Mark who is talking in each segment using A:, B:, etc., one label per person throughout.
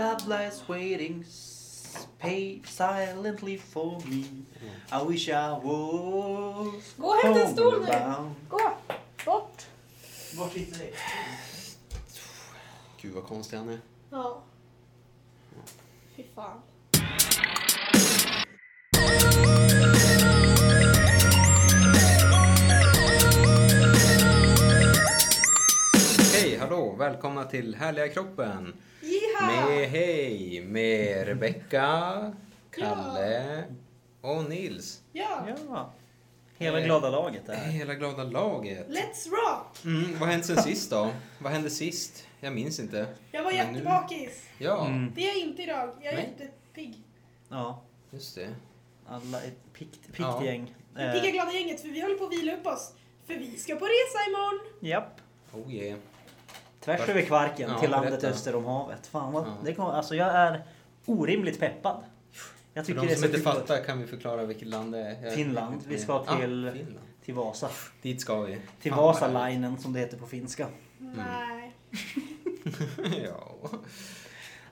A: love lies waiting pay silently for me. I wish I was
B: Gå och hämta en stol nu.
A: homebound.
B: Gå! Bort!
A: Var sitter ni?
C: Gud vad konstig han är.
B: Ja. Fy fan.
C: Hej, hallå, välkomna till Härliga kroppen. Med, hej, med Rebecka, Kalle och Nils.
B: Ja!
A: Ja. Hela
C: Eh,
A: glada laget där.
C: Hela glada laget.
B: Let's rock!
C: Mm, vad hände sen sist då? Vad hände sist? Jag minns inte.
B: Jag var
C: Men nu-
B: jättebakis.
C: Ja,
A: Mm.
B: Det är jag inte idag. Jag är
C: Nej.
B: jättepigg.
A: Ja.
C: just det.
A: Alla ett pikt, pikt
C: Ja.
A: gäng.
B: Det
A: Eh,
B: pigga glada gänget för vi håller på att vila upp oss. För vi ska på resa imorgon.
A: Japp.
C: Oh yeah.
A: Tvärs över Kvarken
C: Ja,
A: till landet
C: berätta.
A: öster om havet. Fan vad,
C: Ja.
A: det kommer, alltså jag är orimligt peppad. Jag
C: För
A: tycker
C: de
A: det är
C: som inte fattar kan vi förklara vilket land det är. Jag-
A: Finland. Vi ska
C: Ah,
A: till-
C: Finland.
A: Till Vasa.
C: Dit ska vi.
A: Till Vasalinen som det heter på finska.
C: Mm.
B: Nej.
C: härligt. ja.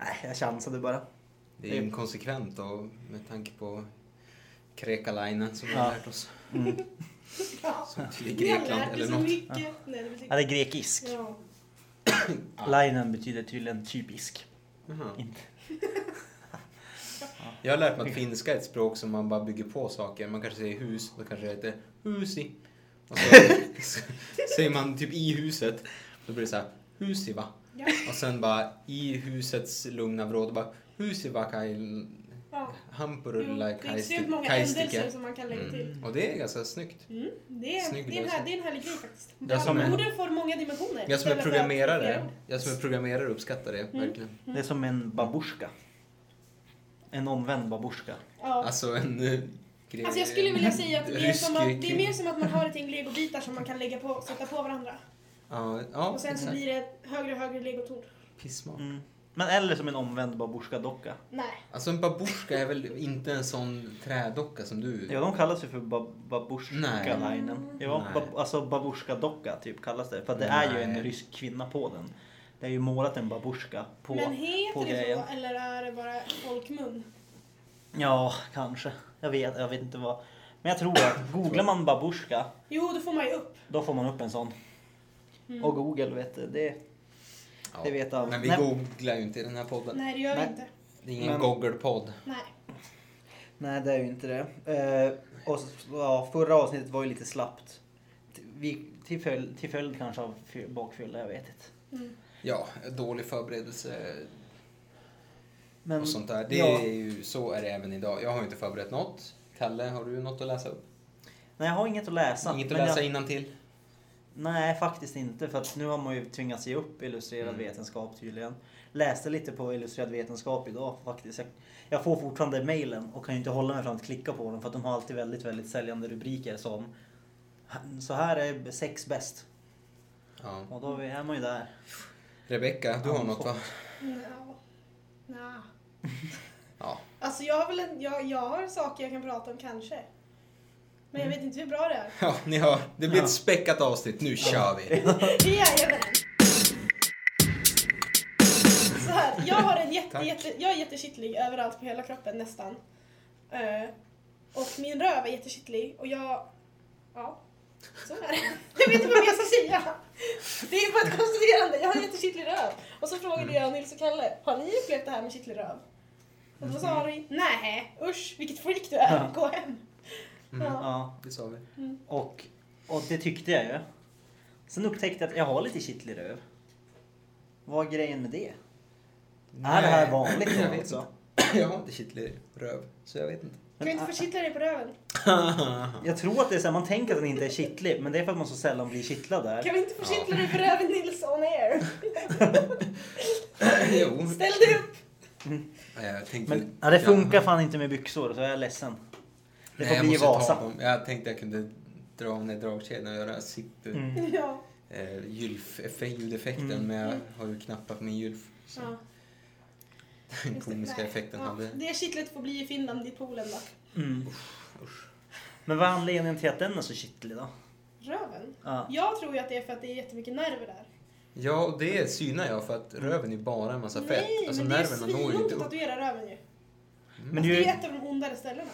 A: Nej, jag chansade bara.
C: Det är inkonsekvent och med tanke på Krekalainen som vi
A: Ja.
C: har lärt oss.
A: Mm.
B: Ja.
C: Som till Grekland eller något.
B: mycket. Nej, det betyder...
A: Ja, det är grekisk.
B: Ja.
A: Linen betyder tydligen typisk. Inte.
C: Jag har lärt mig att finska är ett språk som man bara bygger på saker. Man kanske säger hus, då kanske det heter husi. Och så, så säger man typ i huset, då blir det så här husi va?
B: Ja.
C: Och sen bara i husets lugna vrå, då bara husi va kai
B: Ja. Är extremt många händelser som man kan lägga till.
C: Mm. Och det är ganska snyggt.
B: Mm, det, är,
C: Snygg
B: det, är en här, det är en härlig grej faktiskt.
A: Är som en-
B: Orden får många dimensioner.
C: Jag som är programmerare, jag som är programmerare uppskattar det
B: Mm.
C: verkligen.
A: Det är som en babushka. En omvänd babushka.
B: Ja.
C: Alltså en eh, grej.
B: Alltså jag skulle vilja säga att det är,
C: rysk
B: som att, det är mer som att man har ett gäng legobitar som man kan lägga på, sätta på varandra.
C: Ja, ja
B: Och sen så
C: exakt.
B: blir det högre och högre legotorn.
C: Pissmat.
A: Mm. Men eller som en omvänd babushka-docka.
B: Nej.
C: Alltså en babushka är väl inte en sån trädocka som du...
A: Ja, de kallas ju för ba- babushka-linen.
B: Nej.
A: Ja,
C: Nej.
A: ba- alltså babushka-docka typ kallas det. För det är ju en
C: Nej.
A: rysk kvinna på den. Det är ju målat en babushka på,
B: Men
A: på
B: heter det
A: grejen.
B: så eller är det bara folkmun?
A: Ja, kanske. Jag vet, jag vet inte vad. Men jag tror att googlar man babushka,
B: Jo, då får man ju upp.
A: då får man upp en sån.
B: Mm.
A: Och Google vet du, det.
C: Ja.
A: det vet alla.
C: Men vi
A: Nej.
C: googlar ju inte i den här podden.
B: Nej, det gör
A: Nej.
B: vi inte.
C: Det är ingen
A: Men-
C: Google-podd.
B: Nej.
A: Nej, det är ju inte det. Eh, och så- ja, förra avsnittet var ju lite slappt. Vi, till, följd, till följd kanske av fy- bakfylla, jag vet inte.
B: Mm.
C: Ja, dålig förberedelse
A: Men,
C: och sånt där. Det
A: ja.
C: är ju, så är det även idag. Jag har ju inte förberett något. Kalle, har du något att läsa upp?
A: Nej, jag har inget att läsa.
C: Inget att
A: men
C: läsa
A: jag,
C: innantill?
A: Nej, faktiskt inte. För att nu har man ju tvingats ge upp illustrerad
C: Mm.
A: vetenskap tydligen. Läste lite på illustrerad vetenskap idag faktiskt. Jag, jag får fortfarande mailen och kan ju inte hålla mig från att klicka på den för att de har alltid väldigt, väldigt säljande rubriker som Så här är sex bäst.
C: Ja.
A: Och då är man ju där.
C: Rebecka, du har något va?
B: Ja. Nja.
C: Ja.
B: Alltså jag har väl en, jag, jag har saker jag kan prata om kanske. Men jag vet inte hur bra det är.
C: Ja, ni hör. Det blir
A: Ja.
C: ett späckat avsnitt. Nu kör vi!
B: Jajamän! Så här, jag har en jätte,
C: Tack.
B: jätte, jag är jättekittlig överallt på hela kroppen nästan. Eh, och min röv är jättekittlig och jag, ja, så är det. Jag vet inte vad jag ska säga. Det är bara ett konstaterande, jag har en jättekittlig röv. Och så frågade jag Nils och Kalle, har ni upplevt det här med kittlig röv? Och då sa de, nej, usch vilket freak du är, gå hem.
C: Mm.
B: Ja.
A: Ja,
C: Det sa vi.
A: och, och det tyckte jag ju. Sen upptäckte jag att jag har lite kittlig röv. Vad är grejen med det? Är det här vanligt
C: Jag vet
A: alltså?
C: inte. Jag har inte kittlig röv, så jag vet inte.
B: Kan du inte få kittla dig på röven?
A: Jag tror att det är så här, man tänker att den inte är kittlig, men det är för att man så sällan blir kittlad där.
B: Kan vi inte få
C: Ja.
B: kittla dig på röven Nils on air?
C: jo.
B: Ställ dig upp!
C: Jag tänkte,
A: Men ja, det funkar fan inte med byxor, så jag är ledsen. Det
C: Nej,
A: får
C: jag
A: bli i
C: måste ta
A: Vasa.
C: Jag tänkte jag kunde dra av ner dragkedjan och göra sipp
A: Mm.
B: Ja.
C: eh, ljudeffekten
A: Mm.
C: men jag har ju knappat min gylf. Så
B: ja.
C: den komiska
B: Nej.
C: effekten
B: ja.
C: hade...
B: Det kittlet får bli i Finland i poolen då.
A: Mm.
C: Usch.
A: Men vad är anledningen till att den är så kittlig då?
B: Röven?
A: Ja.
B: Jag tror ju att det är för att det är jättemycket nerver där.
C: Ja, och det synar jag för att röven är bara en massa fett.
B: Nej,
C: Alltså
B: men det är svinont att tatuera röven ju.
A: Men
B: Alltså,
A: det är ju...
B: ett av de ondare ställena.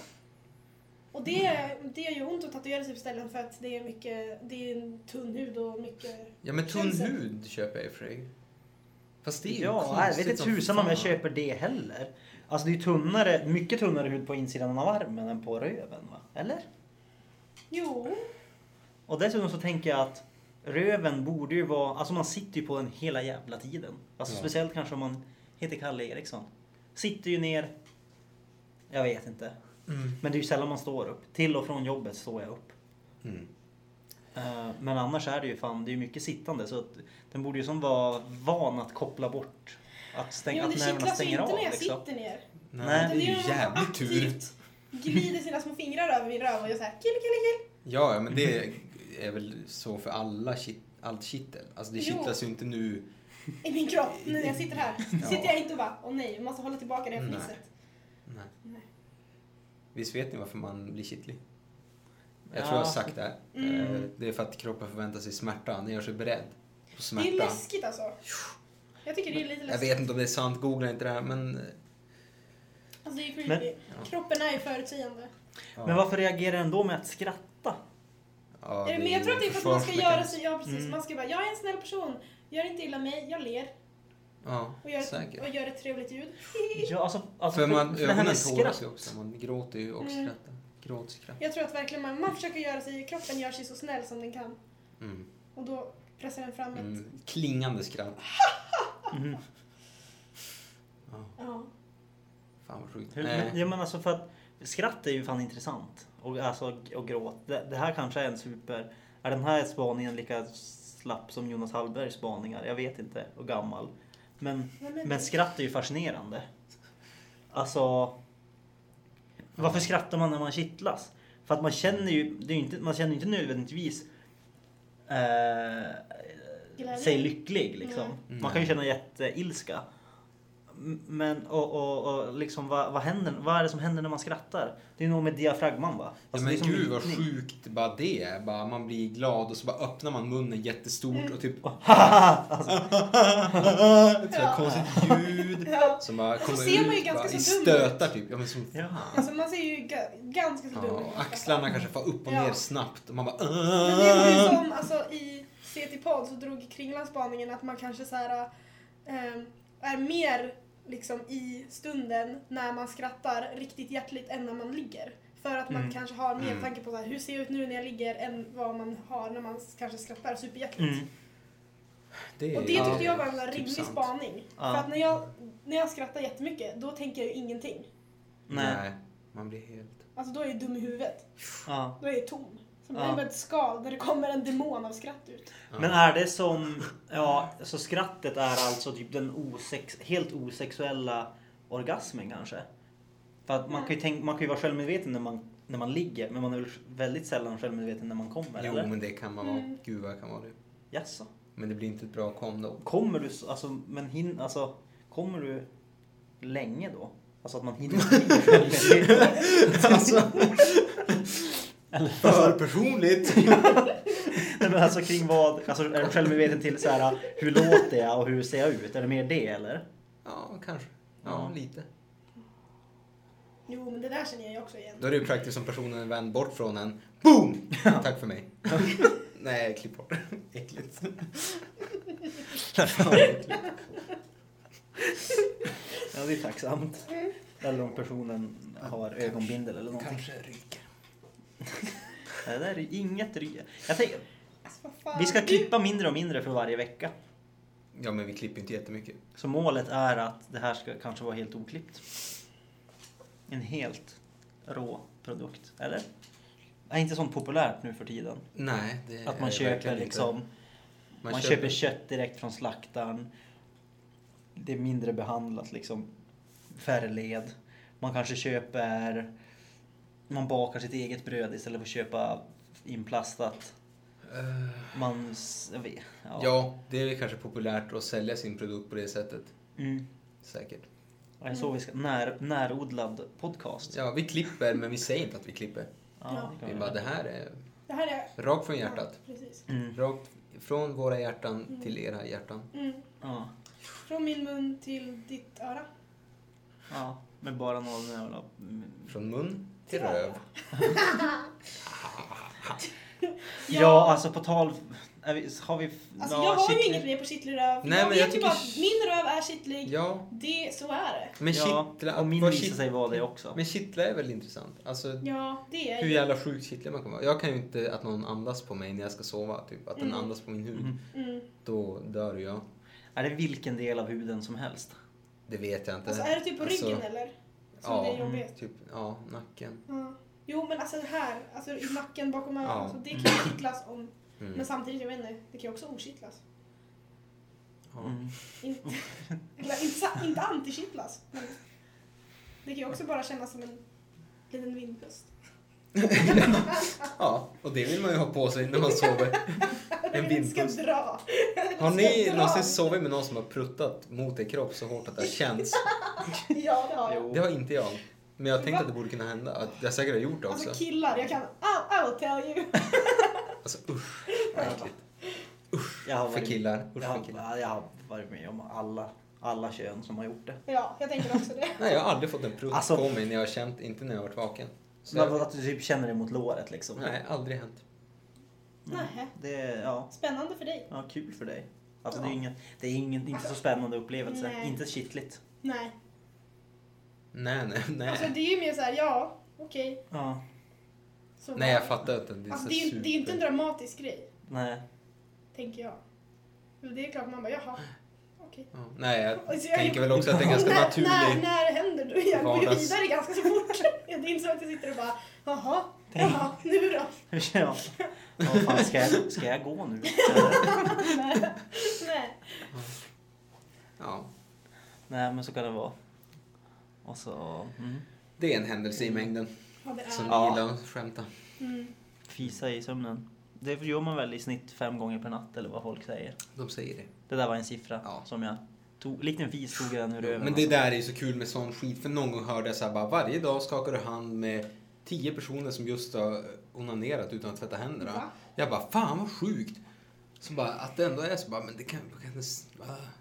B: Och det, det gör ju ont att tatuera sig på ställen för att det är mycket, det är en tunn hud och mycket...
C: Ja, men tunn
B: Känns det-
C: hud köper jag i och för sig. Fast det är ju
A: Ja, jag vet inte tusan om jag köper det heller. Alltså det är ju tunnare, mycket tunnare hud på insidan av armen än på röven va? Eller?
B: Jo,
A: Och dessutom så tänker jag att röven borde ju vara, alltså man sitter ju på den hela jävla tiden. Alltså
C: Ja.
A: speciellt kanske om man heter Kalle Eriksson. Sitter ju ner, jag vet inte.
C: Mm.
A: Men det är ju sällan man står upp. Till och från jobbet står jag upp.
C: Mm.
A: Eh, Men annars är det ju fan, det är ju mycket sittande så att den borde ju som vara van att koppla bort. Att, stäng,
B: jo, det
A: att nerverna
B: kittlas ju
A: stänger
B: inte
A: av
B: när jag
A: liksom.
B: sitter ner.
C: Nej,
A: Nej.
C: det är ju jävligt tur.
B: glider sina små fingrar över min röv och gör såhär kill, kill, kill.
C: Ja, ja, men det är väl så för alla kit, allt kittel. Alltså det
B: Jo.
C: kittlas ju inte nu.
B: i min kropp nu när jag sitter här.
C: Ja.
B: Sitter jag inte och bara, åh nej, jag måste hålla tillbaka det här
C: Nej.
B: fnisset.
C: Nej.
B: Nej.
C: Visst vet ni varför man blir kittlig? Jag
A: Ja.
C: tror jag har sagt det.
B: Mm.
C: Eh, Det är för att kroppen förväntar sig smärta. Den gör sig beredd på
B: Det är
C: smärta.
B: läskigt alltså. Jag tycker det är lite
C: Jag
B: läskigt.
C: vet inte om det är sant, googla inte det här men...
B: Alltså det är creepy.
A: Men-
C: Ja.
B: Kroppen är ju förutsägande.
C: Ja.
A: Men varför reagerar den då med att skratta?
C: Ja,
B: Men jag tror att det är för att man ska göra sig, ja precis,
A: Mm.
B: man ska bara, jag är en snäll person, gör inte illa mig, jag ler
C: Ja,
B: och gör, ett,
C: säkert.
B: och gör ett trevligt ljud.
A: Ja, alltså, alltså
C: För man,
A: för det här
C: ögonen
A: med
C: tårar sig
A: skratt.
C: också. Man gråter ju och
B: Mm.
C: skrattar. Gråt, skratt.
B: Jag tror att verkligen man, man försöker göra sig, kroppen gör sig så snäll som den kan
C: Mm.
B: och då pressar den fram ett,
C: Mm. Klingande skratt.
A: Mhm.
C: Ja,
B: ja.
C: fan vad sjukt.
A: Hur,
C: Nej.
A: men, ja, men alltså för att skratt är ju fan intressant. Och, alltså, och gråt. Det, det här kanske är en super... Är den här spaningen lika slapp som Jonas Hallbergs spaningar? Jag vet inte. Och gammal. Men,
B: men,
A: skratt är ju fascinerande. Alltså... Varför skrattar man när man kittlas? För att man känner ju, det är ju inte, man känner inte nödvändigtvis eh, sig lycklig liksom.
C: Nej.
A: Man kan ju känna jätteilska. Men och, och, och liksom vad, vad händer? Vad är det som händer när man skrattar? Det är nog med diafragman va?
C: Ja,
A: Alltså,
C: men
A: det är som
C: gud vad sjukt bara det är. Bara, man blir glad och så bara öppnar man munnen jättestort och typ...
A: alltså,
C: Ett
B: Ja.
C: konstigt ljud.
B: Ja.
C: Som bara
B: Så
C: kommer
B: ser man ju
C: ut
B: ganska
C: bara, i
B: så dum
C: stötar typ. Ja, men som
A: Ja.
B: Alltså man ser ju ga, ganska så dum
C: Ja,
B: ut.
C: och axlarna kanske får upp och
B: Ja.
C: ner snabbt och man bara...
B: Men det var ju som alltså, i CT-podd så drog Kringlan spaningen att man kanske så här, ehm, är mer liksom i stunden när man skrattar riktigt hjärtligt än när man ligger. För att man
A: Mm.
B: kanske har mer
C: Mm.
B: tanke på så här, hur ser jag ut nu när jag ligger än vad man har när man kanske skrattar superhjärtligt.
A: Mm.
C: Det är,
B: Och det tyckte jag var en
C: typ
B: rimlig
C: sant.
B: spaning.
A: Ja.
B: För att när jag, när jag skrattar jättemycket, då tänker jag ju ingenting.
A: Nej.
C: Nej, man blir helt...
B: Alltså då är jag dum i huvudet.
A: Ja.
B: Då är jag tom. Som
A: Ja.
B: ett skal när det kommer en demon av skratt ut.
C: Ja.
A: Men är det som, ja, så skrattet är alltså typ den osex, helt osexuella orgasmen kanske? För att man kan ju, tänka, man kan ju vara självmedveten när man, när man ligger, men man är väl väldigt sällan självmedveten när man kommer,
C: Jo,
A: eller?
C: men det kan man vara.
B: Mm.
C: Gud vad kan vara det.
A: Jaså?
C: Men det blir inte ett bra kom då.
A: Kommer du, alltså, men hin, alltså, kommer du länge då? Alltså att man hinner ligga
C: alltså,
A: Eller,
C: för personligt.
A: Nej, men alltså kring vad, alltså är du självmedveten till så här, hur låter jag och hur ser jag ut? Är det mer det eller?
C: Ja, kanske. Ja,
A: Ja.
C: lite.
B: Jo, men det där känner jag ju också igen.
C: Då är det ju praktiskt som personen är vänd bort från en. Boom! Tack för mig. Nej, klipp bort. Äckligt. Fan, vad äckligt.
A: Ja, det är tacksamt. Eller om personen har ögonbindel eller någonting.
C: Kanske ryker.
A: Det där är inget ry. Jag tänker,
B: Alltså,
A: vi ska klippa mindre och mindre för varje vecka.
C: Ja, men vi klipper inte jättemycket.
A: Så målet är att det här ska kanske vara helt oklippt. En helt rå produkt, eller? Är inte sånt populärt nu för tiden?
C: Nej, det
A: Att man
C: är
A: köper
C: verkligen inte.
A: liksom, man, köper kött direkt från slaktaren. Det är mindre behandlat liksom. Färre led. Man kanske köper, man bakar sitt eget bröd istället för att köpa inplastat.
C: Eh,
A: Man, jag vet, ja.
C: ja, det är kanske populärt att sälja sin produkt på det sättet.
A: Mm.
C: Säkert.
A: Ja, Det är så vi ska, när, närodlad podcast.
C: Ja, vi klipper, men vi säger inte att vi klipper.
A: Ja, det
C: Vi bara, det här är
B: Det här är...
C: rakt från hjärtat.
B: Ja, precis.
A: Mm.
C: Rakt Från våra hjärtan till era hjärtan.
B: Mm.
A: Ja.
B: Från min mun till ditt öra.
A: ja. Med bara någon jävla...
C: Från mun till röv.
A: Ja, alltså på tal... Vi, har vi...
B: Alltså
A: ja,
B: jag har ju
A: shit.
B: inget mer på kittlig röv.
C: Nej,
B: jag
C: men
B: vet
C: jag
B: ju
C: tycker-
B: bara att min röv är kittlig.
C: Ja,
B: Det, så är det.
C: men
A: Ja,
C: kittla...
A: och min
C: vad
A: visar sig vara det också.
C: Men kittla är väl intressant? Alltså,
B: Ja, det är
C: hur
B: ju.
C: jävla sjukt kittlig man kan vara. Jag kan ju inte att någon andas på mig när jag ska sova. Typ att den
B: Mm.
C: andas på min hud.
A: Mm.
B: Mm.
C: Då dör jag.
A: Är det vilken del av huden som helst?
C: Det vet jag inte.
B: Alltså är det typ på
C: Alltså,
B: ryggen eller? Som
C: ja,
B: det är jobbigt.
C: Typ, ja, nacken.
B: Ja. Jo men alltså det här, alltså i nacken bakom örat,
C: Ja.
B: alltså, det kan ju kittlas om.
C: Mm.
B: Men samtidigt, jag vet inte, det kan ju också okittlas.
C: Ja.
A: Mm.
B: Inte, eller, inte, inte antikittlas. Men det kan ju också bara kännas som en liten vindpust.
C: ja, och det vill man ju ha på sig när man sover. En vindpust. Har ni någonsin sovit med någon som har pruttat mot er kropp så hårt att det har känts?
B: Ja, det har jag.
C: Det har inte jag. Men jag tänkte att det borde kunna hända. Att jag säkert har gjort det också.
B: Alltså killar, jag kan, I'll, I'll tell you.
C: Alltså usch, vad äckligt.
A: Jag har
C: För
A: varit,
C: killar. Usch
A: jag,
C: för
A: har,
C: killar.
A: ja, jag har varit med om alla, alla kön som har gjort det.
B: Ja, jag tänker också det.
C: Nej, jag har aldrig fått en prutt
A: Alltså-
C: på mig när jag har känt, inte när jag har varit vaken. Så jag,
A: att du typ känner det mot låret liksom.
C: nej, aldrig hänt.
B: Nej.
A: Det är, ja,
B: Spännande för dig.
A: ja, kul för dig. Alltså det är
B: Ja.
A: ingen, det är ingen, inte så spännande upplevelse.
B: Nej.
A: Inte kittligt.
B: Nej.
C: Nej, nej, nej.
B: Alltså det är ju mer så här, ja, okej.
A: Ja,
B: så
C: Nej, jag fattar att det är
B: Alltså,
C: så
B: det, är,
C: super...
B: det är inte en dramatisk grej,
A: nej.
B: tänker jag. Men Det är klart man bara, jaha, okej.
C: Ja, nej, jag
B: Alltså, jag-
C: tänker väl också att det är ganska
B: när,
C: naturligt.
B: När, när? Jag går ju vidare ganska så fort. Det är inte så att jag sitter och bara, jaha, jaha, nu då?
A: ja. Ja, fan, ska, jag, ska jag gå nu?
B: Nej. Nej.
C: Ja,
A: nej, men så kan det vara. Och så... Mm.
C: det är en händelse i mängden.
B: Ja, det
C: Som.
A: Ja.
C: gillar att skämta.
B: Mm.
A: Fisa i sömnen. Det gör man väl i snitt fem gånger per natt eller vad folk säger.
C: De säger det.
A: Det där var en siffra
C: Ja.
A: som jag tog. Liten fis tog jag den ur ögonen.
C: Men det där är ju så kul med sån skit. För någon gång hörde jag så här bara varje dag skakar du hand med tio personer som just har onanerat utan att tvätta händerna.
B: Va?
C: Jag bara fan vad sjukt. Så bara att det ändå är så bara men det kan, det kan, inte,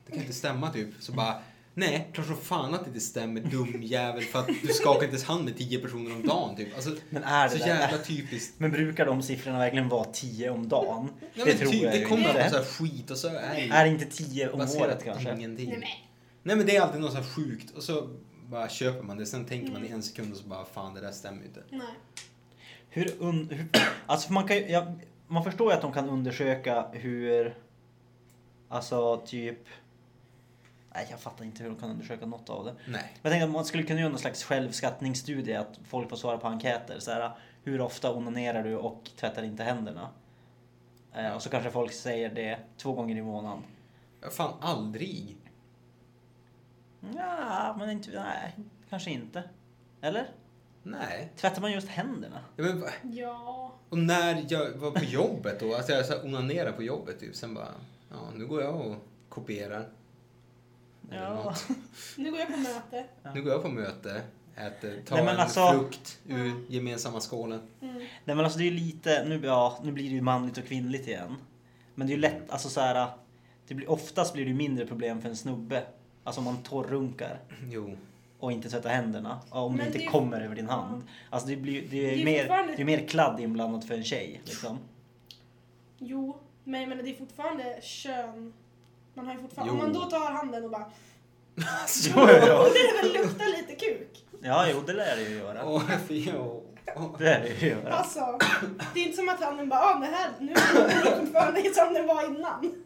C: det kan inte stämma typ. Så bara nej, klart som fan att det inte stämmer dum jävel för att du skakar inte ens hand med tio personer om dagen typ. Alltså,
A: Men är det
C: så
A: där?
C: jävla typiskt.
A: Men brukar de siffrorna verkligen vara 10 om dagen?
C: Ja,
A: det
C: men
A: tror
C: typ,
A: jag
C: det kommer
A: inte.
C: på så här skit och så är det
A: Är det inte 10 om
C: baserat
A: året kanske?
C: ingenting.
B: Nej, men.
C: Nej men det är alltid något så här sjukt och så bara köper man det. Sen tänker man i en sekund och så bara fan det där stämmer inte.
B: Nej.
A: Hur, un, hur alltså man kan ju, ja, man förstår ju att de kan undersöka hur, alltså typ, nej jag fattar inte hur de kan undersöka något av det.
C: Nej.
A: Jag tänkte att man skulle kunna göra någon slags självskattningsstudie, att folk får svara på enkäter. Så här, hur ofta onanerar du och tvättar inte händerna? Eh, och så kanske folk säger det två gånger i månaden.
C: Fan aldrig.
A: Ja, men inte, nej, kanske inte. Eller?
C: Nej.
A: Tvättar man just händerna?
C: Ja, men,
B: Ja.
C: och när jag var på jobbet då, alltså jag så här onanerar på jobbet typ. Sen bara, ja nu går jag och kopierar.
A: Ja.
B: Nu går jag på möte.
C: Nu går jag på möte, äter, tar
A: Nej, men
C: en
A: alltså-
C: frukt ur gemensamma skålen.
B: Mm.
A: Nej men alltså det är ju lite, nu, ja, nu blir det ju manligt och kvinnligt igen. Men det är ju lätt, alltså så här, det blir, oftast blir det ju mindre problem för en snubbe. Alltså om man torrunkar
C: Jo.
A: och inte tvättar händerna. Om det inte
B: det-
A: kommer över din hand. Alltså det, blir, det, är,
B: Det är
A: mer,
B: fortfarande-
A: det är mer kladd inblandat för en tjej. Liksom.
B: Jo, men jag menar det är fortfarande kön. Man har ju fortfarande,
C: Jo.
B: om man då tar handen och bara...
A: Jo, jo, jo.
B: Borde det väl lukta lite kuk?
A: Ja, jo det lär det ju göra.
C: Åh, åh.
A: Det lär det ju göra.
B: Alltså, det är inte som att handen bara, ah, det här, nu är det fortfarande som det var innan.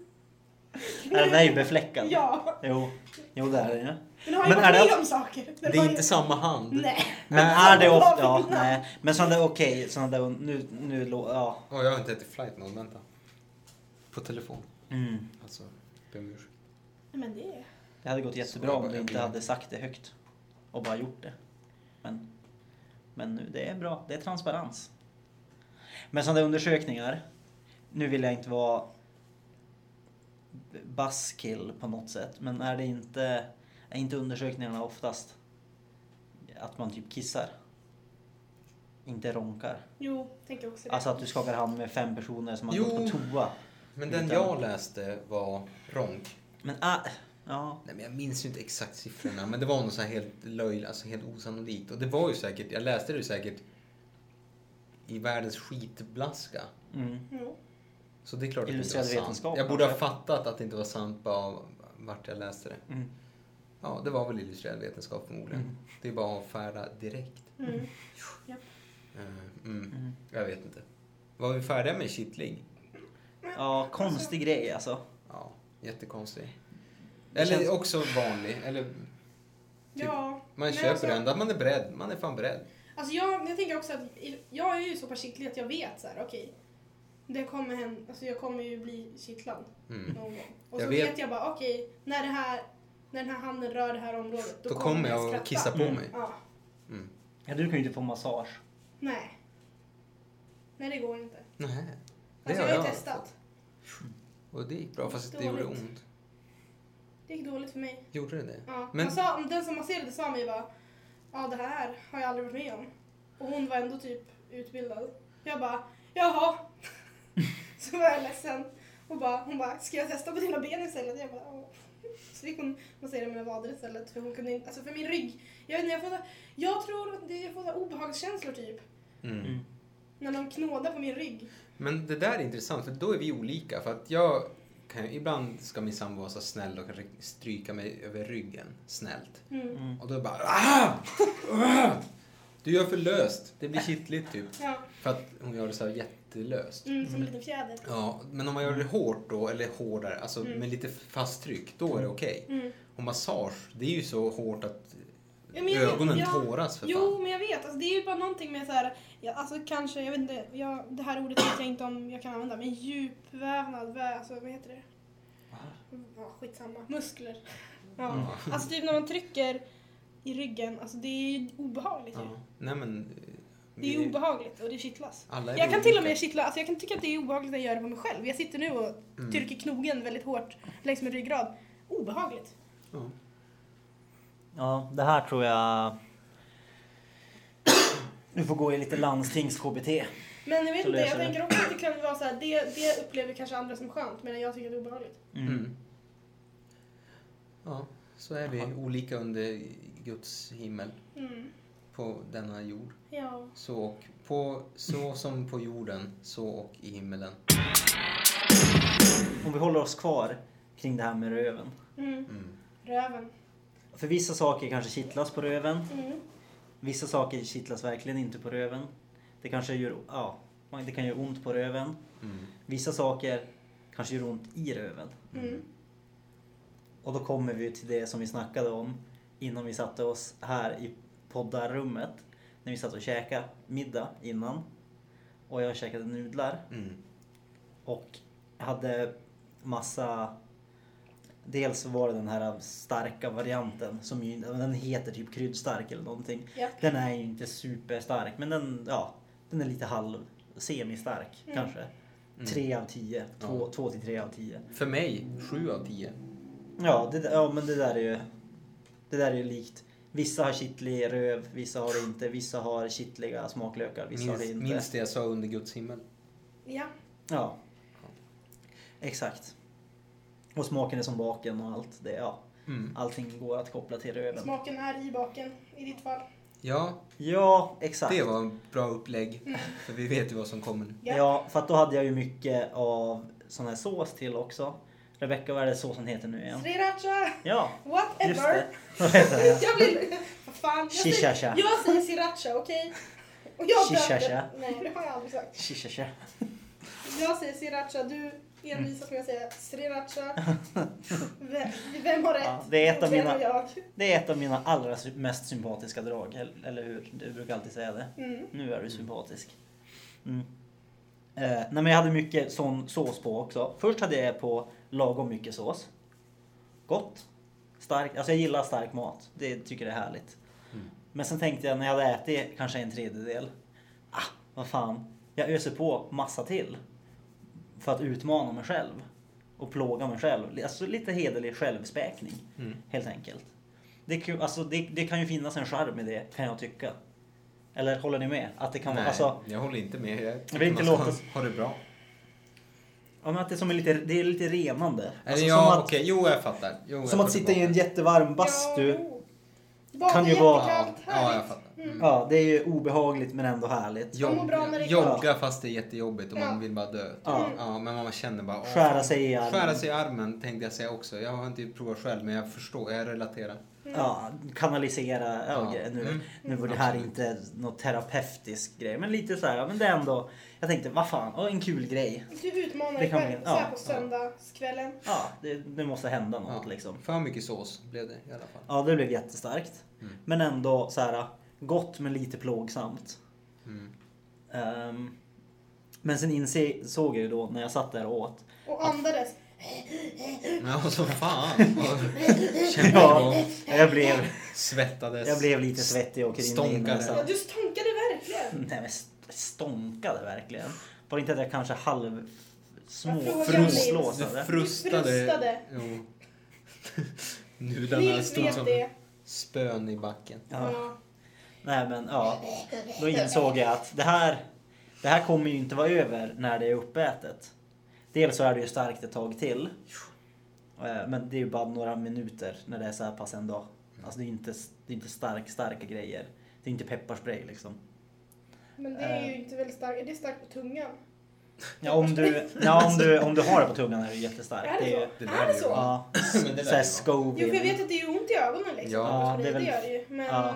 A: Ja, Den är ju befläckad.
B: Ja,
A: Jo, jo det är det ju.
B: men nu har
A: Men är
B: varit
A: det
B: med om saker.
C: Det
B: var
C: är
B: ju-
C: inte samma hand.
B: Nej.
A: Men är det ofta, ja, nej. Men sådana där, okej, sådana där, nu, nu, lå- ja.
C: Åh, jag har inte ätit flight mode, vänta. På telefon.
A: Mm.
C: Alltså, be om ursäkt.
B: Nej, men det...
A: Det hade gått jättebra om du inte hade sagt det högt. Och bara gjort det. Men, men nu, det är bra. Det är transparens. Men sådana undersökningar. Nu vill jag inte vara buzzkill på något sätt. Men är det inte, är inte undersökningarna oftast att man typ kissar? Inte ronkar.
B: Jo, tänker också det.
A: Alltså att du skakar hand med fem personer som har
C: Jo.
A: gått på toa.
C: Men den
A: Utan-
C: jag läste var ronk.
A: Men ah, ja.
C: Nej, men jag minns ju inte exakt siffrorna, men det var nog så här helt löjligt, alltså helt osannolikt. Och det var ju säkert, jag läste det ju säkert i världens skitblaska.
A: Mm.
B: Jo.
C: Så det är klart att det inte var sant. Jag borde ha fattat att det inte var sant bara av vart jag läste det.
A: Mm.
C: Ja, det var väl illustrerad vetenskap förmodligen.
A: Mm.
C: Det är bara att avfärda direkt.
B: Mm.
C: Eh, Mm.
A: Mm.
C: Jag vet inte. Var vi färdiga med kittling?
A: Ja, konstig grej alltså.
C: Ja, jättekonstig.
A: Det
C: Eller
A: känns-
C: också vanlig. Eller
B: Ja.
C: man köper
B: alltså-
C: den, man är beredd. Man är fan beredd.
B: Alltså jag, jag tänker också att jag är ju så pass kittlig att jag vet så här, okej. det kommer hända, alltså jag kommer ju bli kittlad
C: Mm.
B: någon gång. Och
C: Jag
B: så
C: vet-
B: vet, jag bara, okej, när det här, när den här handen rör det här området, då,
C: Då kommer jag att kissa på
A: Mm.
C: mig.
B: Ja.
C: Mm.
A: Ja, du kan ju inte få massage.
B: Nej. Nej, det går inte.
C: Nej. Det
B: Alltså
C: har
B: jag har ju testat.
C: Och det gick bra, fast det gjorde
B: Dåligt.
C: ont.
B: Det gick dåligt för mig.
C: Gjorde det det?
B: Ja.
C: Men-
B: Han sa, den som masserade sa mig bara, ja det här har jag aldrig varit med om. Och hon var ändå typ utbildad. Jag bara, jaha. så var jag ledsen. Och bara, hon bara, ska jag testa på dina ben istället? Jag bara. Så fick hon massera mina vader istället. För hon kunde inte, alltså för min rygg. Jag vet inte, jag får, jag tror att det, jag får obehagskänslor typ.
C: Mm.
A: Mm.
B: När de knådar på min rygg.
C: Men det där är intressant, för då är vi olika. För att jag kan, ibland ska min sambo vara så snäll och kanske stryka mig över ryggen snällt.
B: Mm.
A: Mm.
C: Och då är det bara ah! Ah! Du gör för löst. Det blir kittligt typ.
B: Ja,
C: För att hon gör det så här jättelöst.
B: mm, som en liten fjäder.
C: Ja, men om man gör det hårt då, eller hårdare, alltså
B: Mm.
C: med lite fast tryck, då är det okej.
B: Mm.
C: Och massage, det är ju så hårt att
B: Ja, men jag vet-
C: ögonen
B: ja.
C: tåras för
B: Jo,
C: fan.
B: men jag vet. Alltså, det är ju bara någonting med så här, ja, alltså kanske, jag vet inte, jag, det här ordet vet jag inte om jag kan använda, men djupvävnad, vä, alltså vad heter det? Ja, skitsamma. Muskler. Ja.
C: Mm.
B: Alltså typ när man trycker i ryggen, alltså det är ju obehagligt ju.
C: Ja. Nej men... eh,
B: Det är ju
C: vi-
B: obehagligt och det kittlas. Jag kan
C: olika.
B: till och med kittla, alltså jag kan tycka att det är obehagligt att jag gör det på mig själv. Jag sitter nu och
C: Mm.
B: trycker knogen väldigt hårt längs min ryggrad. Obehagligt.
C: Ja.
A: Ja, det här tror jag... Du får gå i lite landstings-KBT.
B: Men jag vet inte, jag tänker också att det kan vara så här, det, det upplever kanske andra som skönt, men jag tycker att det är obehagligt.
A: Mm.
C: Mm. Ja, så är vi olika under Guds himmel
B: Mm.
C: på denna jord.
B: Ja.
C: Så, och på, så som på jorden, så och i himmelen.
A: Om vi håller oss kvar kring det här med röven.
B: Mm.
C: Mm.
B: Röven.
A: För vissa saker kanske kittlas på röven.
B: Mm.
A: Vissa saker kittlas verkligen inte på röven. Det kanske gör, ja, det kan göra ont på röven.
C: Mm.
A: Vissa saker kanske gör ont i röven.
B: Mm.
A: Och då kommer vi till det som vi snackade om innan vi satte oss här i poddarrummet. När vi satt och käkade middag innan. Och jag käkade nudlar.
C: Mm.
A: Och hade massa... Dels var det den här starka varianten som ju, den heter typ kryddstark eller någonting.
B: Ja.
A: Den är ju inte superstark men den, ja, den är lite halv semistark
B: Mm.
A: kanske.
C: Mm.
A: Tre av tio. Två,
C: Ja.
A: två till tre av tio.
C: För mig, sju av tio.
A: Ja, det, ja, men det där är ju... Det där är ju likt. Vissa har kittlig röv, vissa har det inte. Vissa har kittliga smaklökar, vissa har det
C: Minns,
A: inte.
C: minns det jag sa under Guds himmel.
B: Ja.
A: Ja. Exakt. Och smaken är som baken och allt. Det, ja.
C: Mm.
A: Allting går att koppla till röven.
B: Smaken är i baken, i ditt fall.
C: Ja,
A: Ja, exakt.
C: det var en bra upplägg. För vi vet ju vad som kommer.
B: Ja.
A: Ja, för att då hade jag ju mycket av sån här sås till också. Rebecka, vad är det såsen heter nu igen?
B: Sriracha,
A: Ja,
B: whatever. Jag vill... Vad fan. Jag säger, jag säger sriracha, okej? Och jag döpte-
A: Shishacha.
B: Nej, det har jag aldrig sagt.
A: Shisha
B: Jag säger sriracha, du envisas med att säga sriracha. Vem, vem har rätt?
A: Ja, det är ett av
B: Vem
A: mina-
B: jag.
A: Det är ett av mina allra mest sympatiska drag, el- eller hur? Du brukar alltid säga det.
B: Mm.
A: Nu är du sympatisk. Mm. Eh, nej men jag hade mycket sån sås på också. Först hade jag på lagom mycket sås. Gott. Stark, alltså jag gillar stark mat. Det tycker jag är härligt.
C: Mm.
A: Men sen tänkte jag när jag hade ätit kanske en tredjedel. Ah, vad fan. Jag öser på massa till. För att utmana mig själv. Och plåga mig själv. Alltså lite hederlig självspäkning.
C: Mm.
A: Helt enkelt. Det, kan- alltså, det, det kan ju finnas en charm i det kan jag tycka. Eller håller ni med? Att det kan
C: Nej,
A: vara, alltså,
C: jag håller inte med. Jag
A: vill inte låta-
C: ha det bra.
A: Ja, men att det är som en lite, det är lite renande.
C: Eller
A: Alltså,
C: ja,
A: som att,
C: okej. Jo, jag fattar. Jo, jag
A: som
C: tar
A: att sitta i en jättevarm bastu.
B: Bada
A: Kan ju vara-
C: Ja, ja, jag fattar.
B: Mm.
A: Ja, det är ju obehagligt men ändå härligt.
B: Man mår bra när det är
C: jogga fast det är jättejobbigt och man
B: Ja.
C: vill bara dö. typ.
A: Ja.
C: Ja, men man känner bara... åh,
A: Skära sig i armen.
C: Skära sig i armen tänkte jag säga också. Jag har inte provat själv men jag förstår, jag relaterar.
A: Ja, kanalisera. Ja, okej, Nu,
C: Mm.
A: nu var det här
C: Absolut.
A: inte något terapeutisk grej. Men lite så här, men det är ändå. Jag tänkte, vad fan, åh, en kul grej.
B: Du utmanar
A: Det
B: dig
A: kan
B: själv
A: ja,
B: på söndagskvällen.
A: Ja, det, det måste hända något
C: Ja.
A: liksom.
C: För mycket sås blev det i alla fall.
A: Ja, det blev jättestarkt.
C: Mm.
A: Men ändå så här gott men lite plågsamt.
C: Mm.
A: Ehm, men sen insåg jag ju då när jag satt där och åt.
B: Och andades.
C: Ja, så fan. Kände
A: Ja,
C: ja.
A: jag blev,
C: Svettades.
A: jag blev lite svettig och i
C: Stånkade.
B: Ja, du stånkade verkligen.
A: Nej men st- stånkade verkligen. Var inte att jag kanske halv små
B: Jag frågar
C: Frust,
B: Nils.
C: du
A: frustade?
C: frustade.
B: frustade.
C: Jo. Nudarna
B: Nils
C: stod som
B: det.
C: spön i backen.
A: Ja. Nej men ja, då insåg jag att det här, det här kommer ju inte vara över när det är uppätet. Dels så är det ju starkt ett tag till. Eh, Men det är ju bara några minuter när det är så här pass ändå. Alltså det är inte, det är inte stark, starka grejer. Det är inte pepparspray liksom.
B: Men det är ju
A: Eh.
B: inte väldigt starkt. Är det starkt på tungan?
A: Ja, om, du, ja, om, du, om du har det på tungan är det jättestarkt.
B: Är det
A: är
B: så?
C: Det
B: är
C: där är
B: det så?
A: Ja,
C: Men det
A: såhär
C: är
A: Scoville.
B: Jo, för jag vet att det gör ont i ögonen liksom.
C: Ja,
B: det,
A: det är väl-
B: det gör det ju. Men
A: ja.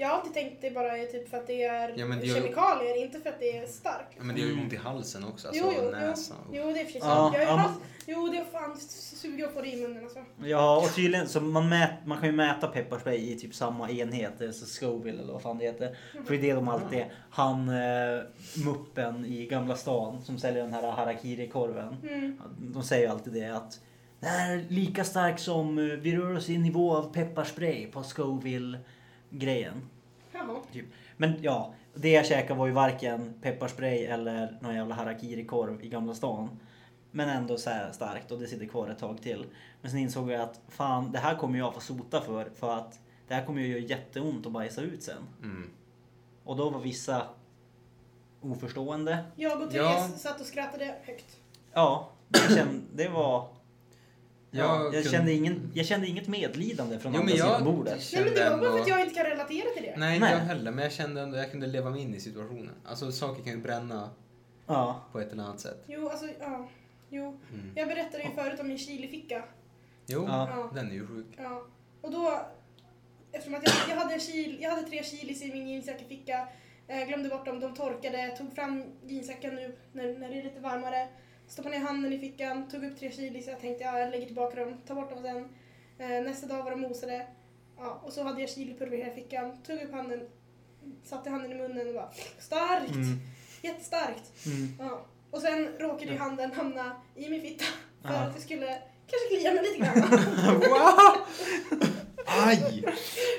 B: Jag har alltid tänkt det bara är typ för att det är
C: Ja, det gör ju-
B: kemikalier, inte för att det är starkt.
C: Ja, men det gör ju ont i halsen också. Alltså
B: Jo, jo,
C: näsan.
B: Jo, det är precis
A: Ja.
B: Jag har haft... Jo, det fan suger att få det i munnen alltså.
A: Ja, och tydligen så man, mät, man kan ju mäta pepparspray i typ samma enhet, alltså Scoville eller vad fan det heter. För det är det de alltid Han eh, muppen i Gamla stan som säljer den här harakiri-korven.
B: Mm.
A: De säger ju alltid det att det här är lika starkt som eh, vi rör oss i nivå av pepparspray på Scoville-grejen.
B: Jaha.
A: Typ. Men ja, det jag käkade var ju varken pepparspray eller någon jävla harakiri-korv i Gamla stan. Men ändå så här starkt och det sitter kvar ett tag till. Men sen insåg jag att fan, det här kommer jag få sota för. För att det här kommer ju göra jätteont att bajsa ut sen.
C: Mm.
A: Och då var vissa oförstående.
B: Jag och
C: Ja.
B: Therese satt och skrattade högt.
A: Ja, kände, det var... Ja,
C: Jag
A: jag,
C: kunde-
A: kände ingen, jag kände inget medlidande från
C: Jo,
A: andra sidan bordet.
B: Nej men det var bara för att jag inte kan relatera till det.
C: Nej, inte
A: Nej.
C: jag heller. Men jag kände ändå jag kunde leva mig in i situationen. Alltså saker kan ju bränna
A: Ja,
C: på ett eller annat sätt.
B: Jo, alltså ja. Jo.
C: Mm.
B: Jag berättade ju förut om min chilificka.
C: Jo,
A: Ja.
B: Ja.
C: den är ju sjuk.
B: Ja. Och då, eftersom att jag, jag, hade en kil, jag hade tre chilis i min jeansjackeficka, eh, glömde bort dem, de torkade, tog fram jeansjackan nu när, när det är lite varmare, stoppade ner handen i fickan, tog upp tre chilis, jag tänkte ja, jag lägger tillbaka dem, tar bort dem sen. Eh, nästa dag var de mosade. Ja, och så hade jag chilipulver i hela fickan, tog upp handen, satte handen i munnen och bara starkt!
A: Mm.
B: Jättestarkt!
A: mm.
B: Ja. Och sen råkade ju handen hamna i min fitta för
A: Ja.
B: att det skulle kanske klia mig lite grann.
C: Aj!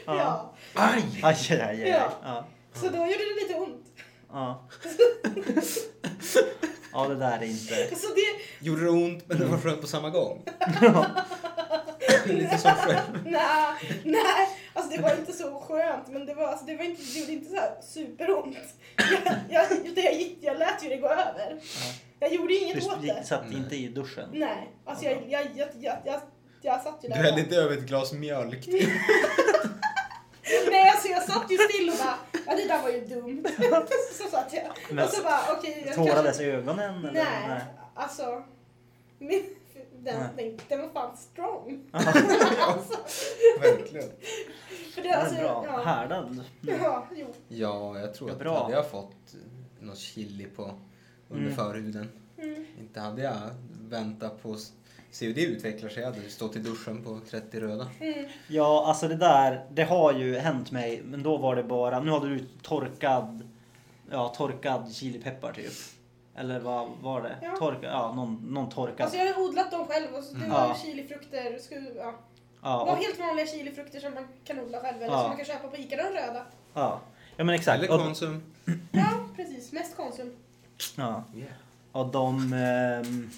B: ja.
C: Aj!
A: Aj, aj, aj, aj.
B: Ja.
A: Ja.
B: Så då gjorde det lite ont.
A: Ja. ja, det där är inte...
B: Så det,
C: Gjorde det ont men det var skönt på samma gång. Lite som själv.
B: nej, nej, alltså det var inte så skönt men det var, alltså det var inte, det gjorde inte så här superont. Jag, jag, det jag, gick, jag lät ju det gå över. Jag gjorde inget åt
A: Du
B: det.
A: satt inte i duschen?
B: Nej, alltså jag, jag, jag, jag, jag, jag satt ju
C: Du
B: där.
C: hällde inte över ett glas mjölk till.
B: Nej, alltså jag satt ju still och bara, ja det där var ju dumt. Så satt jag.
A: Men
B: och så bara, okej. jag
A: Tårades ögonen? Eller?
B: Nej, alltså. Min, den, den, den var fan strong.
C: Verkligen.
B: För
A: Det
B: alltså,
A: bra.
B: ja,
A: Härdad.
B: ja, jo.
C: Ja, jag tror att
A: bra.
C: hade jag fått något chili på under
A: Mm.
C: förhuden.
B: Mm.
C: Inte hade jag väntat på se hur det utvecklar sig. Hade stått i duschen på 30 röda.
B: Mm.
A: Ja, alltså det där, det har ju hänt mig. Men då var det bara, nu hade du torkad, ja torkad chilipeppar typ. Eller vad var det?
B: Ja.
A: Torka, ja, någon, någon torkad.
B: Alltså jag har odlat dem själv och så det
C: Mm.
B: var
A: Ja.
B: chilifrukter. Sku, ja.
A: ja,
B: Det var
A: och,
B: helt vanliga chilifrukter som man kan odla själv eller
A: Ja.
B: som man kan köpa på Ica, de röda.
A: ja. ja, men exakt.
C: Eller
A: Och,
C: Konsum.
B: Ja, precis. Mest Konsum.
A: ja.
C: Yeah.
A: Och de... eh,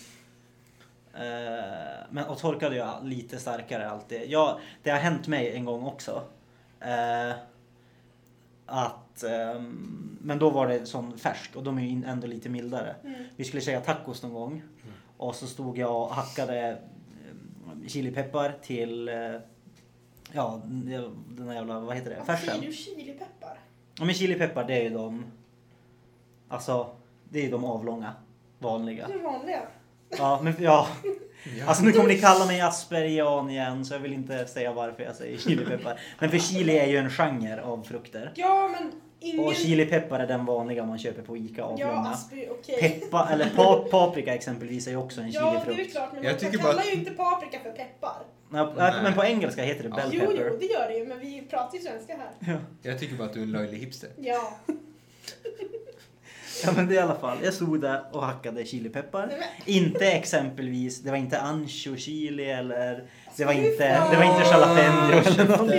A: men, och torkade jag lite starkare alltid. Ja, det har hänt mig en gång också. Eh, att, ehm, men då var det sån färsk och de är ju ändå lite mildare.
B: Mm.
A: Vi skulle käka tacos någon gång. Och så stod jag och hackade eh, chilipeppar till eh, ja, den där jävla, vad heter det,
B: Varför säger
A: färsen.
B: du chilipeppar?
A: Ja men chilipeppar det är ju de, alltså det är ju de avlånga, vanliga.
B: Det är vanliga.
A: Ja, men ja.
C: Ja.
A: Alltså nu kommer ni kalla mig aspergian igen så jag vill inte säga varför jag säger chilipeppar. Men för chili är ju en genre av frukter.
B: Ja, men ingen...
A: Och chilipeppar är den vanliga man köper på ICA
B: Ja,
A: avlånga.
B: aspi, okej.
A: Peppa, eller pa, paprika exempelvis är ju också en
B: Ja, det är ju
A: chilifrukt.
B: klart, men
C: Jag
B: man
C: tycker
B: kallar
C: bara-
B: ju inte paprika för peppar.
A: Ja,
C: Nej.
A: men på engelska heter det
C: Ja.
A: bell
B: Jo,
A: pepper.
B: jo, det gör det ju, men vi pratar ju svenska här.
C: Jag tycker bara att du är en löjlig hipster.
B: Ja.
A: Ja men det i alla fall, jag stod där och hackade chilipeppar. Inte exempelvis, det var inte ancho chili eller det var inte, det var inte jalapeno eller något.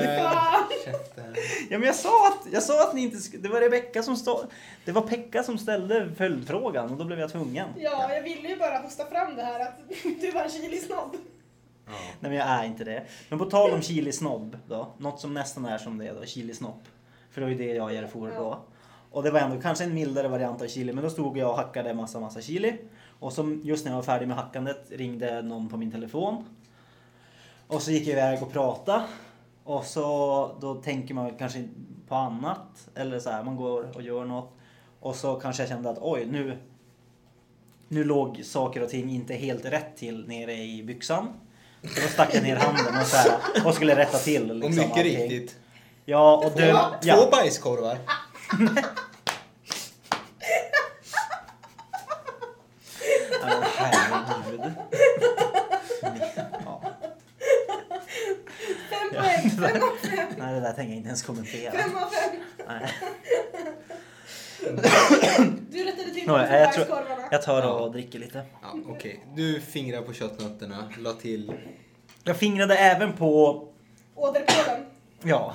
C: Käften.
A: Ja men jag sa att, jag sa att ni inte det var Rebecka som stod, det var Pekka som ställde följdfrågan och då blev jag tvungen.
B: Ja, jag ville ju bara hosta fram det här att du var en chilisnobb.
C: Ja.
A: Nej men jag är inte det. Men på tal om chilisnobb då, något som nästan är som det då, chilisnopp. För det var ju det jag erfor
B: Ja.
A: då. Och det var ändå kanske en mildare variant av chili, men då stod jag och hackade massa, massa chili. Och som just när jag var färdig med hackandet ringde någon på min telefon. Och så gick jag iväg och pratade. Och så då tänker man kanske på annat. Eller så här, man går och gör något. Och så kanske jag kände att oj, nu, nu låg saker och ting inte helt rätt till nere i byxan. Så då stack jag ner handen och, så här, och skulle rätta till. Liksom,
C: Och mycket
A: allting.
C: riktigt.
A: Ja, och du...
C: Två
A: Ja,
C: bajskorvar.
A: Ja, herregud. Ja.
B: Fem poäng, fem av fem.
A: Nej, det där tänker jag inte ens kommentera.
B: Fem av fem.
A: Nej.
B: Du rättade till två
A: jag tror-. Jag tar
C: Ja.
A: och dricker lite.
C: Ja, Okej, du fingrar på köttnötterna, la till...
A: Jag fingrade även på...
B: Åderpålen.
A: Ja,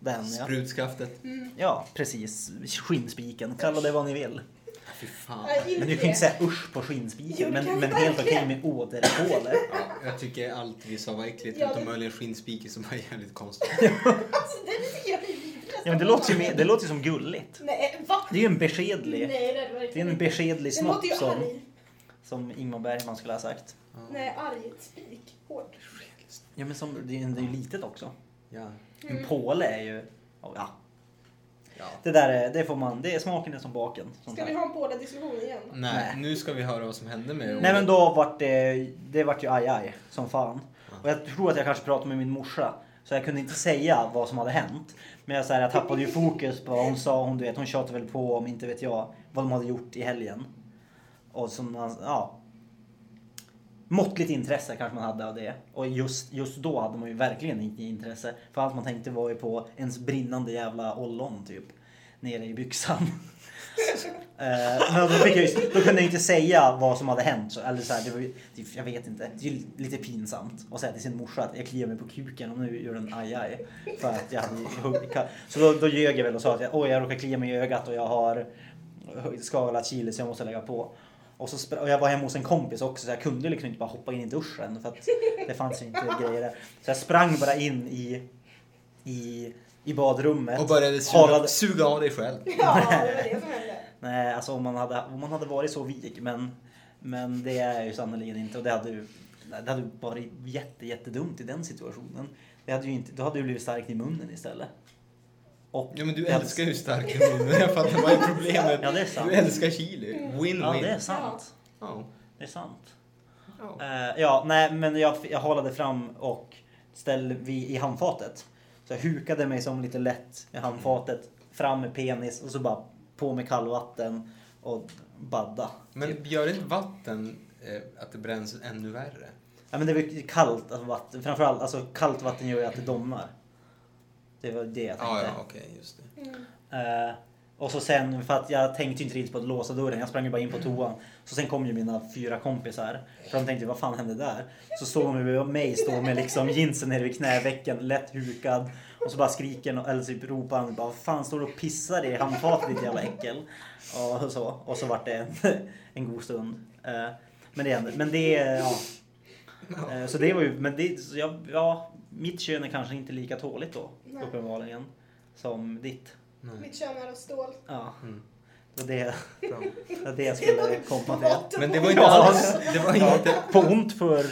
A: den ja.
C: Sprutskaftet.
B: Mm.
A: Ja, precis. Skinnspiken. Kalla det vad ni vill.
C: Fy fan.
A: Men du kan ju inte säga usch på skinnspiken.
B: det
A: Men, men helt okej med åderhålor.
C: Ja, jag tycker allt vi sa var äckligt,
B: Ja,
C: utom möjligen skinnspiken som var jävligt konstigt.
B: Alltså, det tycker jag är vidrigt.
A: Ja, men det låter ju, mer- det låter ju som gulligt.
B: Nej, va?
A: Det är ju en beskedlig...
B: Nej, det är det
A: är en beskedlig snopp som,
B: arg.
A: som Ingmar Bergman skulle ha sagt.
C: Ja.
B: Nej, arg. Spik. Hård.
A: Ja, men som, det är ju litet också.
C: Ja.
B: Mm.
A: En påle är ju... Ja,
C: ja.
A: det där är, det får man... Det är smaken är som baken. Som
B: Ska vi ha en påle-diskussion igen?
C: Nej,
A: Nej.
C: nu ska vi höra vad som hände med
A: Nej men då vart det, det vart ju aj aj som fan.
C: Ja.
A: Och jag tror att jag kanske pratade med min morsa. Så jag kunde inte säga vad som hade hänt. Men jag, så här, jag tappade ju fokus på vad hon sa. Hon, du vet, hon tjatade väl på om inte vet jag vad de hade gjort i helgen. Och som, ja. Måttligt intresse kanske man hade av det. Och just, just då hade man ju verkligen inte intresse. För allt man tänkte var ju på ens brinnande jävla ollon typ. Nere i byxan. Eh, men då, fick jag, ju- då kunde jag inte säga vad som hade hänt. Så, eller så här, det var ju, jag vet inte. Det är ju lite pinsamt att säga till sin morsa att jag kliar mig på kuken och nu gör den aj aj. För att jag hade Så då, då ljög jag väl och sa att jag, Oj, jag råkar klia mig i ögat och jag har skalat chili så jag måste lägga på. Och, så, och jag var hemma hos en kompis också så jag kunde liksom inte bara hoppa in i duschen för att det fanns ju inte grejer där. Så jag sprang bara in i, i, i badrummet.
C: Och började suga,
A: Harade-
C: suga av dig själv.
B: Ja, det var det som hände.
A: Nej, alltså om man hade, om man hade varit så vig. Men, men det är jag ju sannerligen inte. Och det hade ju det hade varit jätte, jättedumt i den situationen. Det hade ju inte, då hade du blivit starkt i munnen istället. Och
C: Ja men du älskar ju stark mun. Jag fattar vad är problemet.
A: Ja, det är sant.
C: Du älskar chili. Win-win.
A: Ja, det är sant.
C: Ja.
A: Det är sant.
C: Ja.
A: Eh, ja, nej, men jag, jag halade fram och ställde vi i handfatet. Så jag hukade mig som lite lätt i handfatet. Fram med penis och så bara på med kallvatten och badda.
C: Men gör inte vatten eh, att det bränns ännu värre?
A: Ja men det ju kallt alltså, vatten. Framförallt, alltså kallt vatten gör ju att det domnar. Det var det jag tänkte.
C: Ja, ja, okej, just det.
B: Mm.
A: Eh, och så sen, för att jag tänkte ju inte riktigt på att låsa dörren, jag sprang ju bara in på
C: Mm.
A: toan. Så sen kom ju mina fyra kompisar. För de tänkte, vad fan hände där? Så såg de mig stå med liksom jeansen nere vid knävecken, lätt hukad. Och så bara skriker eller typ ropar han bara, vad fan står du och pissar i handfatet ditt jävla äckel? Och så, och så vart det en, en god stund. Eh, men det hände. Men det, ja. Eh, Så det var ju, men det, jag, ja, mitt kön är kanske inte lika tåligt då,
B: Nej.
A: uppenbarligen, som ditt.
C: Nej.
B: Mitt kön är av stål.
A: Ja.
C: Mm.
A: Det var det,
C: Bra.
A: det, var det jag skulle komma till.
C: Men det var inte alls... Det var inte,
A: På ont för...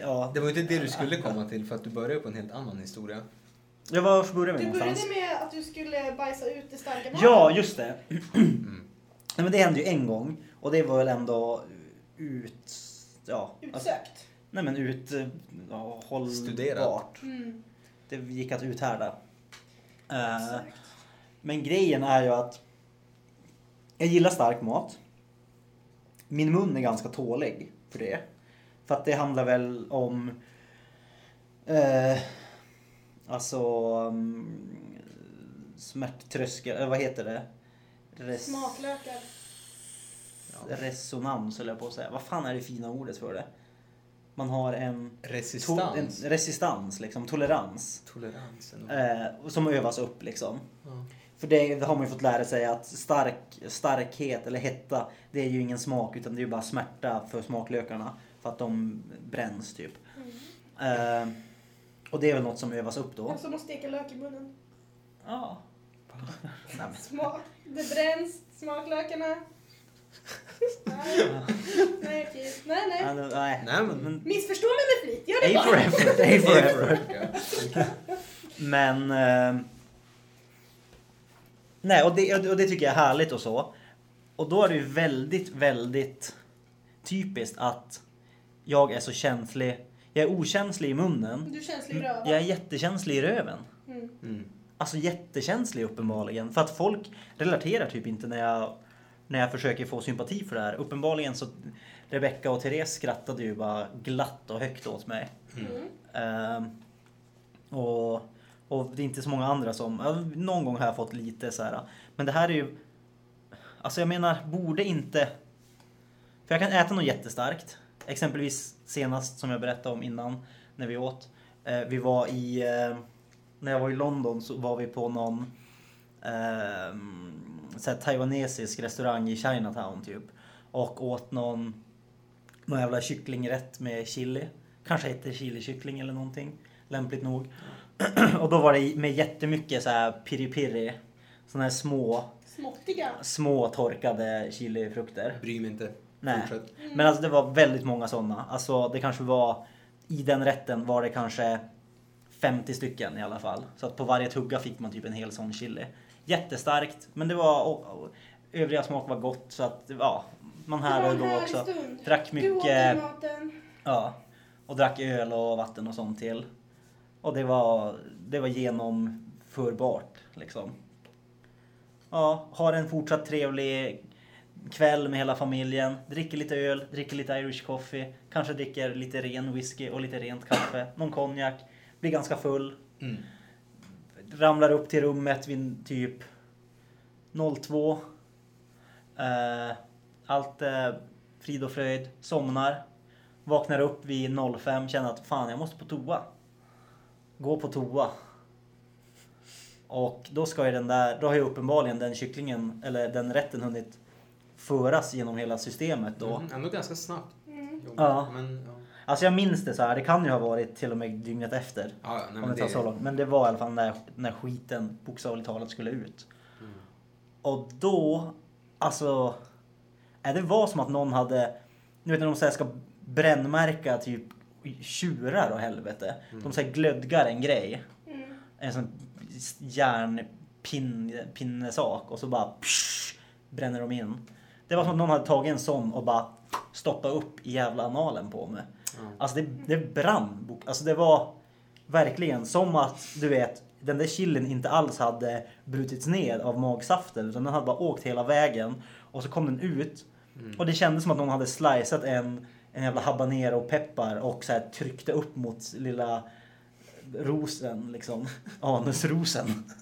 A: Ja.
C: det var inte det du skulle komma till för att du började på en helt annan historia.
A: Jag var började vi
B: Du
A: någonstans?
B: började med att du skulle bajsa ut det starka
A: Ja, just det.
C: Mm.
A: Nej, men det hände ju en gång och det var väl ändå ut... Ja, alltså,
B: Utsökt.
A: Nej men ut... Ja, hållbart.
C: Studerat.
B: Mm.
A: Det gick att uthärda. Eh,
B: Utsökt.
A: men grejen är ju att jag gillar stark mat. Min mun är ganska tålig för det. För att det handlar väl om... Eh, alltså... Um, smärttröskel, eller vad heter det? Res-
B: Smaklökar.
A: Resonans höll jag på att säga. Vad fan är det fina ordet för det? Man har en, to-
C: Resistans.
A: en resistans, liksom, tolerans.
C: Toleransen.
A: Eh, som övas upp liksom.
C: Ja.
A: För det, det har man ju fått lära sig att stark, starkhet eller hetta, det är ju ingen smak utan det är ju bara smärta för smaklökarna. För att de bränns typ.
B: Mm.
A: Eh, och det är väl något som övas upp då.
B: Och som att steka lök i munnen.
A: Ja.
B: Smak. Det bränns. Smaklökarna. Nej, nej, nej, nej.
A: Ja, det- nej.
C: Nej, men-
A: men
B: Missförstå mig med flit. Gör det
A: A for
B: bara.
A: effort, A for effort. Men... Eh, nej, och det, och det tycker jag är härligt och så. Och då är det ju väldigt, väldigt typiskt att jag är så känslig. Jag är okänslig i munnen.
B: Du är känslig i röven.
A: Jag är jättekänslig i röven.
B: Mm.
C: Mm.
A: Alltså jättekänslig uppenbarligen. För att folk relaterar typ inte när jag, när jag försöker få sympati för det här. Uppenbarligen så Rebecca och Therese skrattade ju bara glatt och högt åt mig.
B: Mm.
A: Ehm, och, och det är inte så många andra som... Någon gång har jag fått lite så här. Men det här är ju... Alltså jag menar, borde inte... För jag kan äta något jättestarkt. Exempelvis senast som jag berättade om innan när vi åt. Eh, vi var i... Eh, när jag var i London så var vi på någon eh, så här, taiwanesisk restaurang i Chinatown typ. Och åt någon, någon jävla kycklingrätt med chili. Kanske hette chilikyckling eller någonting. Lämpligt nog. och då var det med jättemycket så här piri-piri. Såna här små,
B: Småttiga.
A: små torkade chilifrukter.
C: Bryr mig inte.
A: Nej.
C: Fortsätt.
A: Men alltså det var väldigt många sådana. Alltså det kanske var, i den rätten var det kanske 50 stycken i alla fall. Så att på varje tugga fick man typ en hel sån chili. Jättestarkt, men det var, och, och, övriga smak var gott så att ja, man härade
B: en
A: då också.
B: stund.
A: Drack
B: Du åt
A: mycket,
B: den maten.
A: ja, och drack öl och vatten och sånt till. Och det var, det var genomförbart liksom. Ja, har en fortsatt trevlig kväll med hela familjen. Dricker lite öl, dricker lite Irish coffee. Kanske dricker lite ren whisky och lite rent kaffe. Någon konjak. Blir ganska full.
C: Mm.
A: Ramlar upp till rummet vid typ 02. Eh, allt är frid och fröjd. Somnar. Vaknar upp vid 05. Känner att fan jag måste på toa. Gå på toa. Och då ska ju den där, då har ju uppenbarligen den kycklingen eller den rätten hunnit föras genom hela systemet då.
C: Mm. Ändå ganska snabbt.
B: Mm.
A: Ja.
C: Men, ja.
A: Alltså jag minns det så här, det kan ju ha varit till och med dygnet efter.
C: Ja, nej,
A: om
C: men
A: det tar
C: det,
A: så långt. Men det var i alla fall när, när skiten bokstavligt talat skulle ut.
C: Mm.
A: Och då, alltså. Är det var som att någon hade, nu vet när de så här ska brännmärka typ tjurar och helvete. De så här glödgar en grej.
B: Mm.
A: En sån järnpinnesak och så bara psh, bränner de in. Det var som att någon hade tagit en sån och bara stoppat upp i jävla analen på mig.
C: Ja.
A: Alltså det, det brann. bok- Alltså det var verkligen som att du vet den där chilin inte alls hade brutits ned av magsaften utan den hade bara åkt hela vägen och så kom den ut och det kändes som att någon hade slicat en, en jävla habanero peppar och så här tryckte upp mot lilla rosen liksom. Anusrosen.
B: Alltså,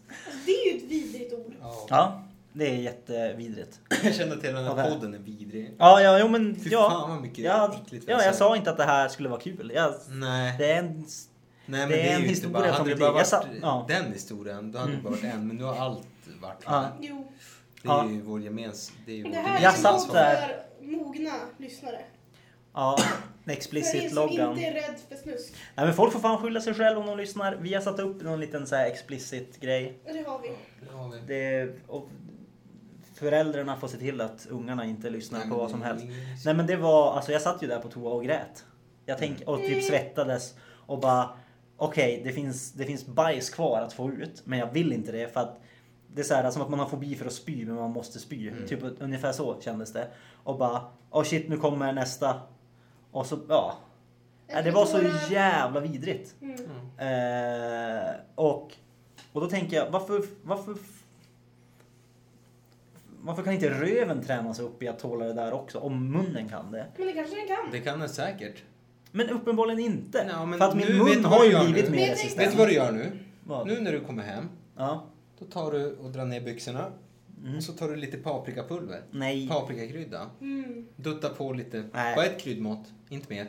B: det är ju ett vidrigt ord.
C: Ja.
A: Ja, det är jättevidrigt.
C: Jag känner att hela den här podden är vidrig.
A: Ja, ja, jo men
C: Fy
A: ja.
C: fan vad mycket
A: Ja,
C: äckligt
A: ja,
C: har
A: jag sa inte att det här skulle vara kul. Jag,
C: Nej.
A: det är en
C: Nej men
A: det
C: det
A: är en
C: ju inte
A: historia
C: bara, hade det bara varit
A: satt- ja.
C: den historien, då hade det bara varit en. Men nu har allt varit
A: Ja.
B: Jo.
C: Det är
A: Ja.
C: ju vår gemens... Det är ju
B: Det här är något
A: där.
B: för mogna lyssnare.
A: Ja,
B: För er som
A: explicit-loggan.
B: inte är rädd för snusk.
A: Nej men folk får fan skylla sig själv om de lyssnar. Vi har satt upp någon liten så här explicit grej.
B: Ja, Det har vi.
C: Det har vi.
A: Det, och, föräldrarna får se till att ungarna inte lyssnar
C: Nej,
A: på vad som helst. Nej men det var, alltså jag satt ju där på toa och grät. Jag tänk, och typ svettades och bara okej det, finns, det finns bajs kvar att få ut men jag vill inte det för att det är så här, som att man har fobi för att spy men man måste spy.
C: Mm.
A: Typ ungefär så kändes det. Och bara oh shit nu kommer nästa. Och så ja. Nej, Det var så jävla vidrigt.
B: Mm.
A: Eh, och, och då tänker jag, varför, varför, varför kan inte röven träna sig upp i att tåla det där också? Om munnen kan det.
B: Men det kanske den kan.
C: Det kan den säkert.
A: Men uppenbarligen inte.
C: Ja, men
A: för att min mun
C: du
A: har ju
C: du
A: blivit mer resistent.
C: Vet du vad du gör nu?
A: Vad?
C: Nu när du kommer hem,
A: Ja.
C: då tar du och drar ner byxorna.
A: Mm.
C: Och så tar du lite paprikapulver.
A: Nej.
C: Paprikakrydda.
B: Mm.
C: Dutta på lite.
A: Nej.
C: Bara ett kryddmått, inte mer.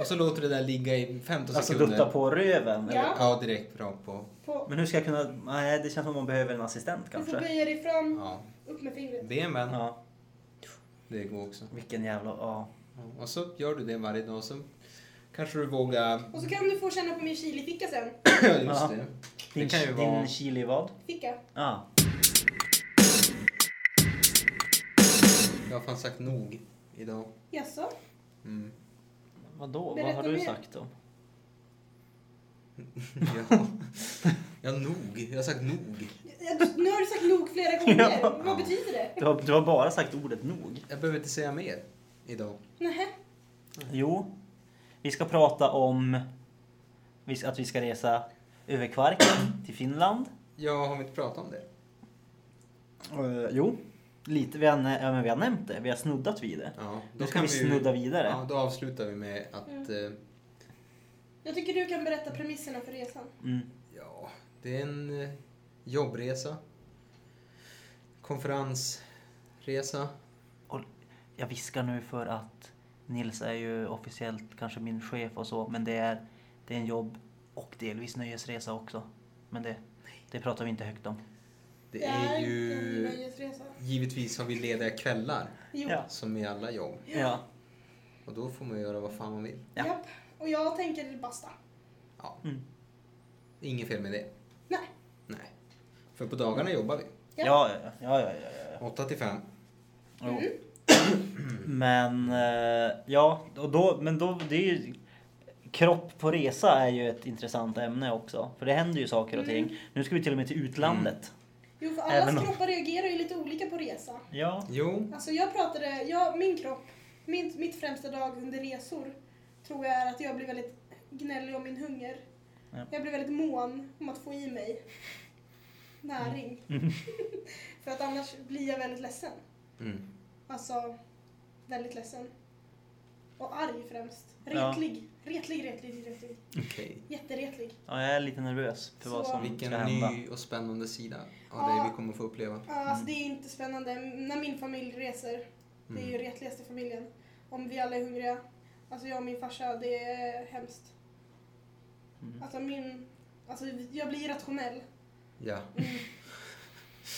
C: Och så låter det där ligga i 15
A: Alltså
C: sekunder.
A: dutta på röven?
B: Ja.
A: Eller?
C: Ja, direkt rakt på.
B: På,
A: Men hur ska jag kunna... Nej, det känns som att man behöver en assistent
B: du får
A: kanske.
B: böja dig fram,
C: Ja,
B: upp med fingret.
C: det är en vän.
A: Ja.
C: Det går också.
A: Vilken jävla... Ja.
C: Och så gör du det varje dag. Så kanske du vågar...
B: Och så kan du få känna på min chilificka sen.
C: Ja, just det.
A: Din,
C: Det kan ju
A: din
C: vara-
A: chili vad?
B: Ficka.
A: Ja.
C: Jag har fan sagt nog idag.
B: Jaså?
C: Mm.
A: Vadå? Vad
B: Berätta
A: har du
B: mer.
A: sagt då?
C: Ja. ja, nog. Jag har sagt nog.
B: Ja, Nu har du sagt nog flera gånger.
A: Ja.
B: Vad betyder det?
A: Du har, du har bara sagt ordet nog.
C: Jag behöver inte säga mer idag.
B: Nähä.
A: Jo, vi ska prata om vi att vi ska resa över Kvarken till Finland.
C: Jag har vi inte pratat om det?
A: Uh, jo, lite. Vi har, ja, men vi har nämnt det. Vi har snuddat vid det.
C: Ja,
A: Då ska vi snudda vidare.
C: Ja, då avslutar vi med att...
B: Mm. Jag tycker du kan berätta premisserna för resan.
A: Mm.
C: ja, det är en eh, jobbresa. Konferensresa.
A: Jag viskar nu för att Nils är ju officiellt kanske min chef och så, men det är, det är en jobb och delvis nöjesresa också. Men det, det pratar vi inte högt om.
C: Det är ju... Givetvis har vi lediga kvällar,
B: Jo.
A: Ja.
C: som i alla jobb.
A: Ja.
C: Och då får man göra vad fan man vill.
A: Ja.
B: Och jag tänker basta.
C: Ja.
A: Mm.
C: Inget fel med det.
B: Nej.
C: Nej. För på dagarna jobbar vi.
B: Ja.
A: Ja, ja, ja, ja, ja, ja.
C: 8 till 5.
A: Jo.
B: Mm.
A: Men eh, ja, och då, men då, det är ju, kropp på resa är ju ett intressant ämne också. För det händer ju saker och
B: Mm.
A: ting. Nu ska vi till och med till utlandet.
B: Jo, för allas
A: Även om-
B: kroppar reagerar ju lite olika på resa.
A: Ja.
C: Jo.
B: Alltså jag pratade, jag, min kropp, min, mitt främsta drag under resor tror jag är att jag blir väldigt gnällig om min hunger.
A: Ja.
B: Jag blir väldigt mån om att få i mig näring.
A: Mm.
B: För att annars blir jag väldigt ledsen.
C: Mm.
B: Alltså, väldigt ledsen. Och arg främst.
A: Ja.
B: Retlig. Retlig, retlig, retlig.
C: Okej.
B: Jätteretlig.
A: ja, jag är lite nervös för vad
B: Så-
A: som
C: Vilken
A: ska hända.
C: ny och spännande sida av
B: Ja.
C: det vi kommer få uppleva.
B: Ja, alltså det är inte spännande. När min familj reser, det är ju
C: Mm.
B: retligaste familjen. Om vi alla är hungriga. Alltså jag och min farsa, det är hemskt.
A: Mm.
B: Alltså min... Alltså jag blir irrationell.
C: Ja,
B: Mm.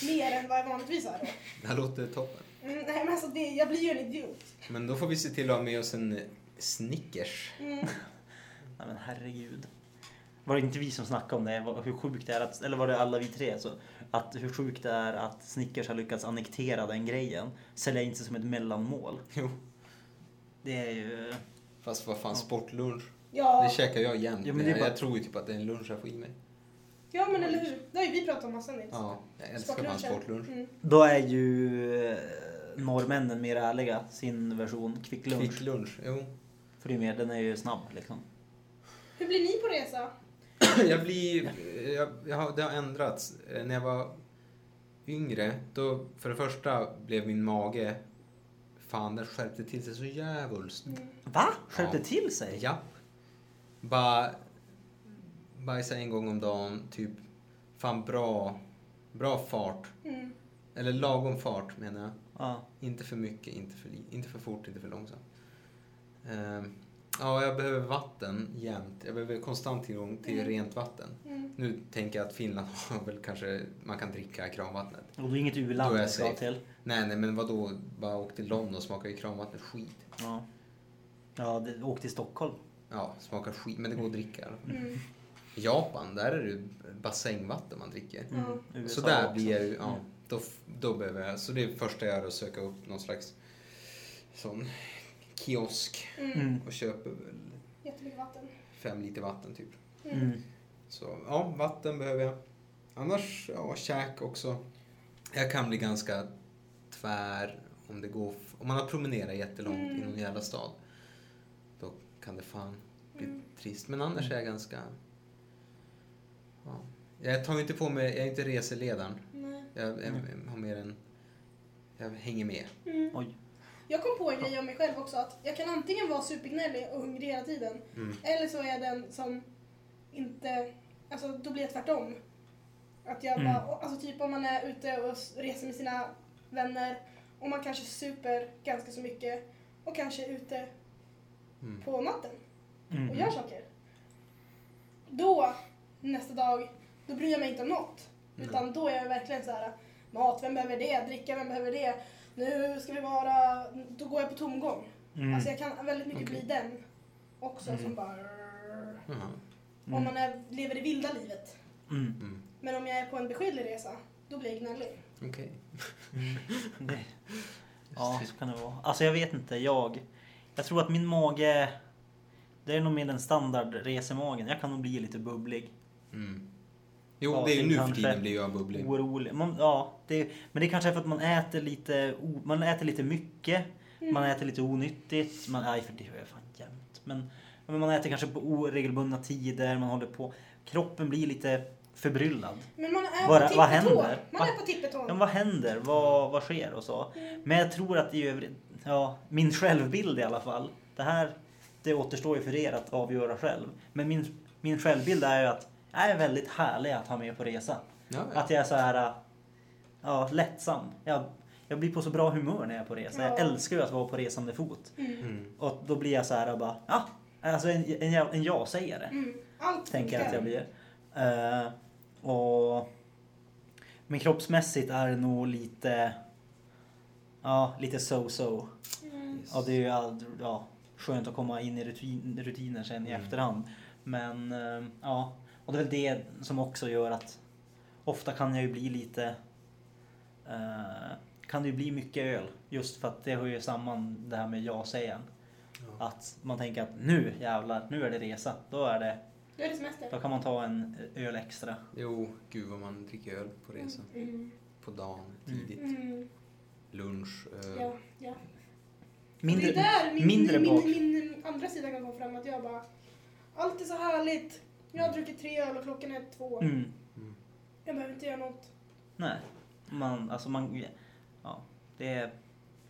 B: Mer än vad jag vanligtvis är då.
C: det här låter toppen.
B: Mm, nej men alltså det, jag blir ju en idiot.
C: Men då får vi se till att ha med oss en Snickers.
B: Mm.
A: Nej men herregud. Var det inte vi som snackade om det? Hur sjukt det är att, eller var det alla vi tre? Så, att hur sjukt det är att Snickers har lyckats annektera den grejen. Sälja in sig som ett mellanmål.
C: Jo.
A: Det är ju...
C: Fast vad fan, sportlunch.
B: Ja.
C: Det käkar jag jämt.
A: Ja, men det är
C: jag,
A: bara-
C: jag tror ju typ att det är en lunch jag får i mig.
B: ja men eller hur. Det har ju vi pratat om massa Nils.
C: Ja, jag älskar fan sportlunch.
B: Mm.
A: Då är ju eh, norrmännen mer ärliga. Sin version Quick Lunch.
C: Kvick lunch, jo.
A: För det är mer, den är ju snabb liksom.
B: Hur blir ni på resa?
C: Jag blir... Jag, jag har, det har ändrats. Eh, När jag var yngre, då för det första blev min mage... Fan, den skärpte till sig så djävulskt.
A: Va? Skärpte
C: Ja.
A: till sig?
C: Ja. Bara bajsa en gång om dagen, typ. Fan bra, bra fart.
B: Mm.
C: Eller lagom fart menar jag.
A: Ja.
C: Inte för mycket, inte för, inte för fort, inte för långsamt. Ehm, ja, jag behöver vatten jämt. Jag behöver konstant tillgång till
B: Mm.
C: rent vatten.
B: Mm.
C: Nu tänker jag att Finland har väl kanske, man kan dricka kranvattnet.
A: Och det är inget u-land
C: jag
A: ska till.
C: Nej, nej, men vadå? Bara åk till London och smaka i kranvattnet skit.
A: Ja. Ja, det, åk till Stockholm.
C: Ja, smakar skit, men det går att dricka. i alla fall.
B: Mm.
C: Japan, där är det bassängvatten man dricker.
A: Mm. USA
C: Så där
A: också.
C: blir jag ju, ja.
A: Mm.
C: då, då behöver jag, så det är första jag gör att söka upp någon slags sån kiosk
B: Mm.
A: Mm.
C: och köper väl
B: Jättemycket vatten.
C: fem liter vatten typ.
B: Mm.
A: Mm.
C: Så ja, vatten behöver jag. Annars, ja, käk också. Jag kan bli ganska tvär om det går, om man har promenerat jättelångt
B: Mm.
C: i någon jävla stad. Då kan det fan bli
B: Mm.
C: trist. Men annars är jag ganska, ja. Jag tar ju inte på mig, jag är inte reseledaren.
B: Nej.
C: Jag, jag,
A: Mm.
C: har mer en, jag hänger med.
B: Mm.
A: Oj.
B: Jag kom på en grej om mig själv också. Att jag kan antingen vara supergnällig och hungrig hela tiden.
C: Mm.
B: Eller så är jag den som inte... Alltså då blir jag tvärtom. Att jag
A: Mm.
B: bara, alltså typ om man är ute och reser med sina vänner och man kanske super ganska så mycket och kanske är ute
C: Mm.
B: på natten och
A: Mm.
B: gör saker. Då, nästa dag, då bryr jag mig inte om något.
C: Nej.
B: Utan då är jag verkligen så här, mat, vem behöver det? Dricka, vem behöver det? Nu ska vi vara... Då går jag på tomgång.
A: Mm.
B: Alltså jag kan väldigt mycket
C: Okej.
B: bli den också
A: Mm.
B: som bara...
C: Jaha.
B: Om
A: Mm.
B: man är, lever det vilda livet.
A: Mm.
C: Mm.
B: Men om jag är på en beskedlig resa, då blir jag gnällig.
C: Okej.
A: Det, ja, så kan det vara. Alltså jag vet inte, jag... Jag tror att min mage... Det är nog mer den standard resemagen. Jag kan nog bli lite bubblig.
C: Jo, det är ju nu för tiden blir jag bubblig.
A: Orolig. Man, ja, det, men det är kanske är för att man äter lite, man äter lite mycket.
B: Mm.
A: Man äter lite onyttigt. Man, nej, för det jag fan jämt. Men, men man äter kanske på oregelbundna tider. Man håller på. Kroppen blir lite förbryllad.
B: Men man är
A: Vad-
B: på
A: vad händer?
B: Man
A: Va?
B: är på tippetån.
A: Ja, vad händer? Vad, vad sker och så?
B: Mm.
A: Men jag tror att i övrigt, ja, min självbild i alla fall. Det här, det återstår ju för er att avgöra själv. Men min, min självbild är ju att är väldigt härlig att ha med på resa.
C: Ja, ja.
A: Att jag är så här, ja, lättsam. Jag, jag blir på så bra humör när jag är på resa. Jag
B: Ja.
A: älskar ju att vara på resande fot.
B: Mm.
C: Mm.
A: Och då blir jag så här bara, ja, alltså en, en, en ja-sägare.
B: Mm. Allt
A: Tänker jag att jag blir. Eh, och, men kroppsmässigt är det nog lite, ja, lite so-so.
B: Mm.
A: Ja, det är ju all, ja, skönt att komma in i rutin, rutiner sen i
C: Mm.
A: efterhand. Men eh, ja, och det är väl det som också gör att ofta kan jag ju bli lite eh, kan det ju bli mycket öl just för att det hör ju samman det här med ja-sägaren.
C: Ja.
A: Att man tänker att nu jävlar, nu är det resa. Då är det,
B: Då är det semester.
A: då kan man ta en öl extra.
C: Jo, gud vad man dricker öl på resa.
B: Mm.
C: På dagen,
A: Mm.
C: tidigt.
B: Mm.
C: Lunch, öl.
B: Ja, ja.
A: Mindre,
B: det är där min,
A: mindre
B: min, min, min andra sida kan komma fram. Att jag bara, allt är så härligt. Jag har druckit tre öl och klockan är två.
A: Mm.
C: Mm.
B: Jag behöver inte göra något.
A: Nej, man, alltså man, ja, det är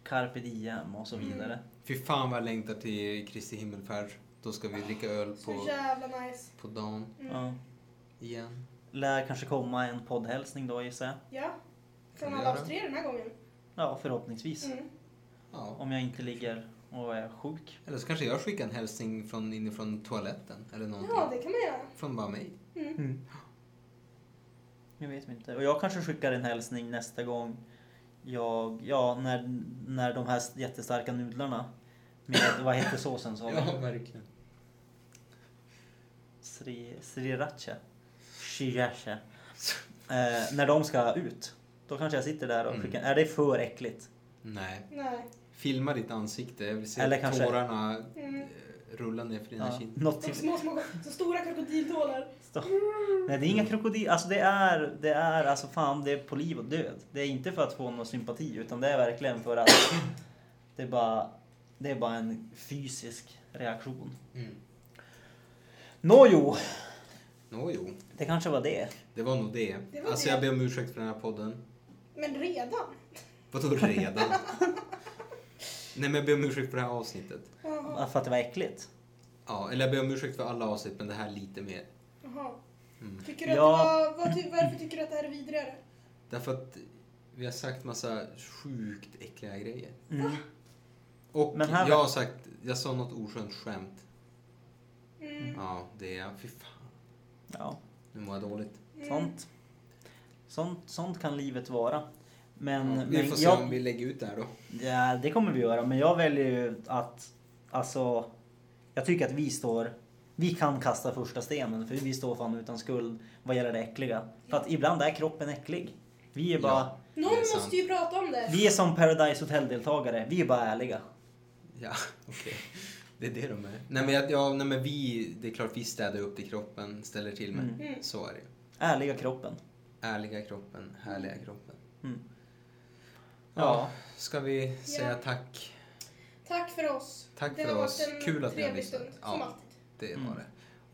A: carpe diem och så
B: Mm.
A: vidare.
C: Fy fan vad jag längtar till Kristi himmelfärd. Då ska vi dricka öl
B: Så
C: på,
B: jävla nice.
C: på dagen
B: Mm.
A: Ja.
C: igen.
A: Lär kanske komma en poddhälsning då gissar jag.
B: Ja. Från alla oss tre den här gången.
A: Ja, förhoppningsvis.
B: Mm.
C: Ja.
A: Om jag inte ligger och är sjuk.
C: Eller så kanske jag skickar en hälsning från inifrån toaletten. Eller någonting.
B: Ja, det kan man göra.
C: Från bara mig.
B: Mm.
A: Jag vet inte. Och jag kanske skickar en hälsning nästa gång jag, ja, när, när de här jättestarka nudlarna med, vad heter såsen sa?
C: Ja, verkligen.
A: Sri, sriracha. Sriracha. Eh, när de ska ut. Då kanske jag sitter där och
C: Mm.
A: skickar. Är det för äckligt?
C: Nej.
B: Nej.
C: Filma ditt ansikte. Jag vill se
A: Eller kanske-
C: tårarna
B: Mm.
C: eh, rulla ner för dina
A: Ja, något
B: De
A: till,
B: små, små, så stora krokodiltålar.
A: Stå. Nej, det är inga krokodil. Alltså det är, det är alltså fan, det är på liv och död. Det är inte för att få någon sympati utan det är verkligen för att det är bara, det är bara en fysisk reaktion.
C: Mm.
A: Nåjo,
C: Nå jo,
A: det kanske var det.
C: det var nog det.
B: Det var
C: alltså
B: det.
C: jag ber om ursäkt för den här podden.
B: Men redan?
C: Vadå redan? Nej men jag ber om ursäkt för det här avsnittet.
B: Jaha.
A: För att det var äckligt.
C: Ja, eller jag ber om ursäkt för alla avsnitt men det här lite mer.
B: Jaha.
C: Mm.
B: Tycker du att
A: Ja.
B: det var, vad, varför tycker du att det här är vidrigare?
C: Därför att vi har sagt massa sjukt äckliga grejer.
A: Mm.
C: Och
A: Men här-
C: jag har sagt, jag sa något oskönt skämt.
B: Mm.
C: Ja, det är, fy fan.
A: Ja,
C: Nu mår jag dåligt.
B: Mm.
A: sånt. Sånt, sånt kan livet vara. Men,
C: Ja, vi
A: men
C: får se
A: jag,
C: om vi lägger ut det här då.
A: Ja, det kommer vi göra. Men jag väljer ju att, alltså, jag tycker att vi står, vi kan kasta första stenen för vi står fan utan skuld vad gäller det äckliga. För att ibland är kroppen äcklig. Vi är bara,
C: Ja.
B: Någon
C: Det är sant.
B: måste ju prata om det.
A: vi är som Paradise Hotel-deltagare. Vi är bara ärliga.
C: Ja, okej. Det är det de är. Nej men, jag, ja, nej men vi, det är klart vi städar upp i kroppen, ställer till med.
A: Mm.
B: Mm.
C: Så är det ju.
A: Ärliga kroppen.
C: Ärliga kroppen, härliga kroppen.
A: Mm.
C: Ja,
A: Ja.
C: ska vi säga
B: Ja.
C: tack?
B: Tack för oss.
C: Tack
B: det
C: för
B: har
C: oss.
B: varit en
C: Kul att ni har
B: trevlig
C: lyssnat.
B: stund,
C: Ja.
B: som alltid.
C: Det
A: Mm.
C: var det.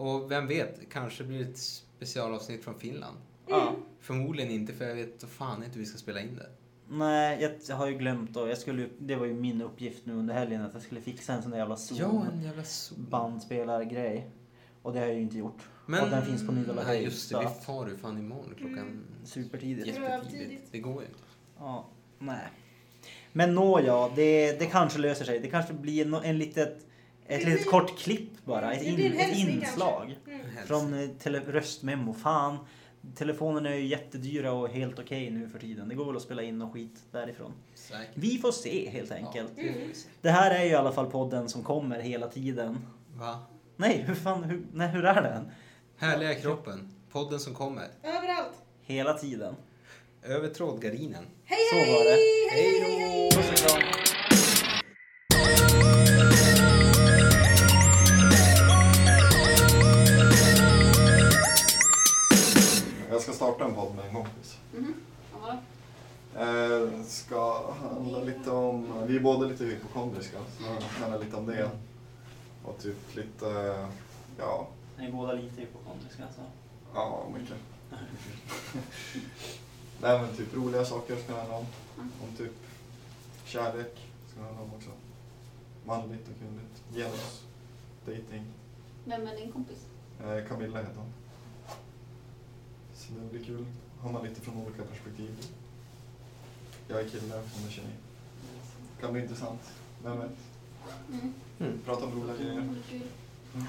C: Och vem vet, kanske blir det ett specialavsnitt från Finland.
A: Ja.
B: Mm.
C: Förmodligen inte, för jag vet så fan inte hur vi ska spela in det.
A: Nej, jag har ju glömt och jag skulle, det var ju min uppgift nu under helgen att jag skulle fixa en sån där jävla Zoom
C: en jävla sol.
A: bandspelargrej. Och det har jag ju inte gjort.
C: Men,
A: Och den finns på Nydala
C: Nej, just det.
A: så
C: Vi far ju fan imorgon klockan
B: Mm.
A: Supertidigt.
C: jättetidigt. Det går ju inte.
A: Ja, nej. Men nåja, det, det kanske löser sig. Det kanske blir no, en litet, ett litet
B: blir-
A: kort klipp bara. Ett,
B: Det
A: in,
B: en
A: ett inslag.
B: kanske. Mm.
A: Från eh, tele, röstmemo. Fan, telefonerna är ju jättedyra och helt okej nu för tiden. Det går väl att spela in och skit därifrån.
C: Säkert.
A: Vi får se helt enkelt.
C: Ja, se.
A: Det här är ju i alla fall podden som kommer hela tiden.
C: Va?
A: Nej, hur fan, hur, nej, hur är den?
C: Härliga kroppen. Podden som kommer.
B: Överallt.
A: Hela tiden.
C: Över trådgardinen.
B: Hej
A: Så
B: hej!
A: var det.
B: Hej
C: Hej
B: hej!
A: Puss och kram.
D: Jag ska starta en podd med en kompis.
E: Mhm. Vad var det?
D: Eh, ska handla lite om, vi är båda lite hypokondriska, så det handlar lite om det. Och typ lite, ja,
A: Ni är båda lite hypokondriska alltså.
D: ja mycket. Nej men typ roliga saker ska det handla om. Om typ kärlek ska det handla om också. Manligt och kvinnligt. Genus. Dating.
E: Vem är din kompis?
D: Eh, Camilla heter hon. Så det blir kul. Har man lite från olika perspektiv. Jag är kille, hon är tjej. Kan bli intressant. Vem vet?
E: Mm.
C: Mm.
D: Prata om roliga grejer.
E: Mm.
D: Mm.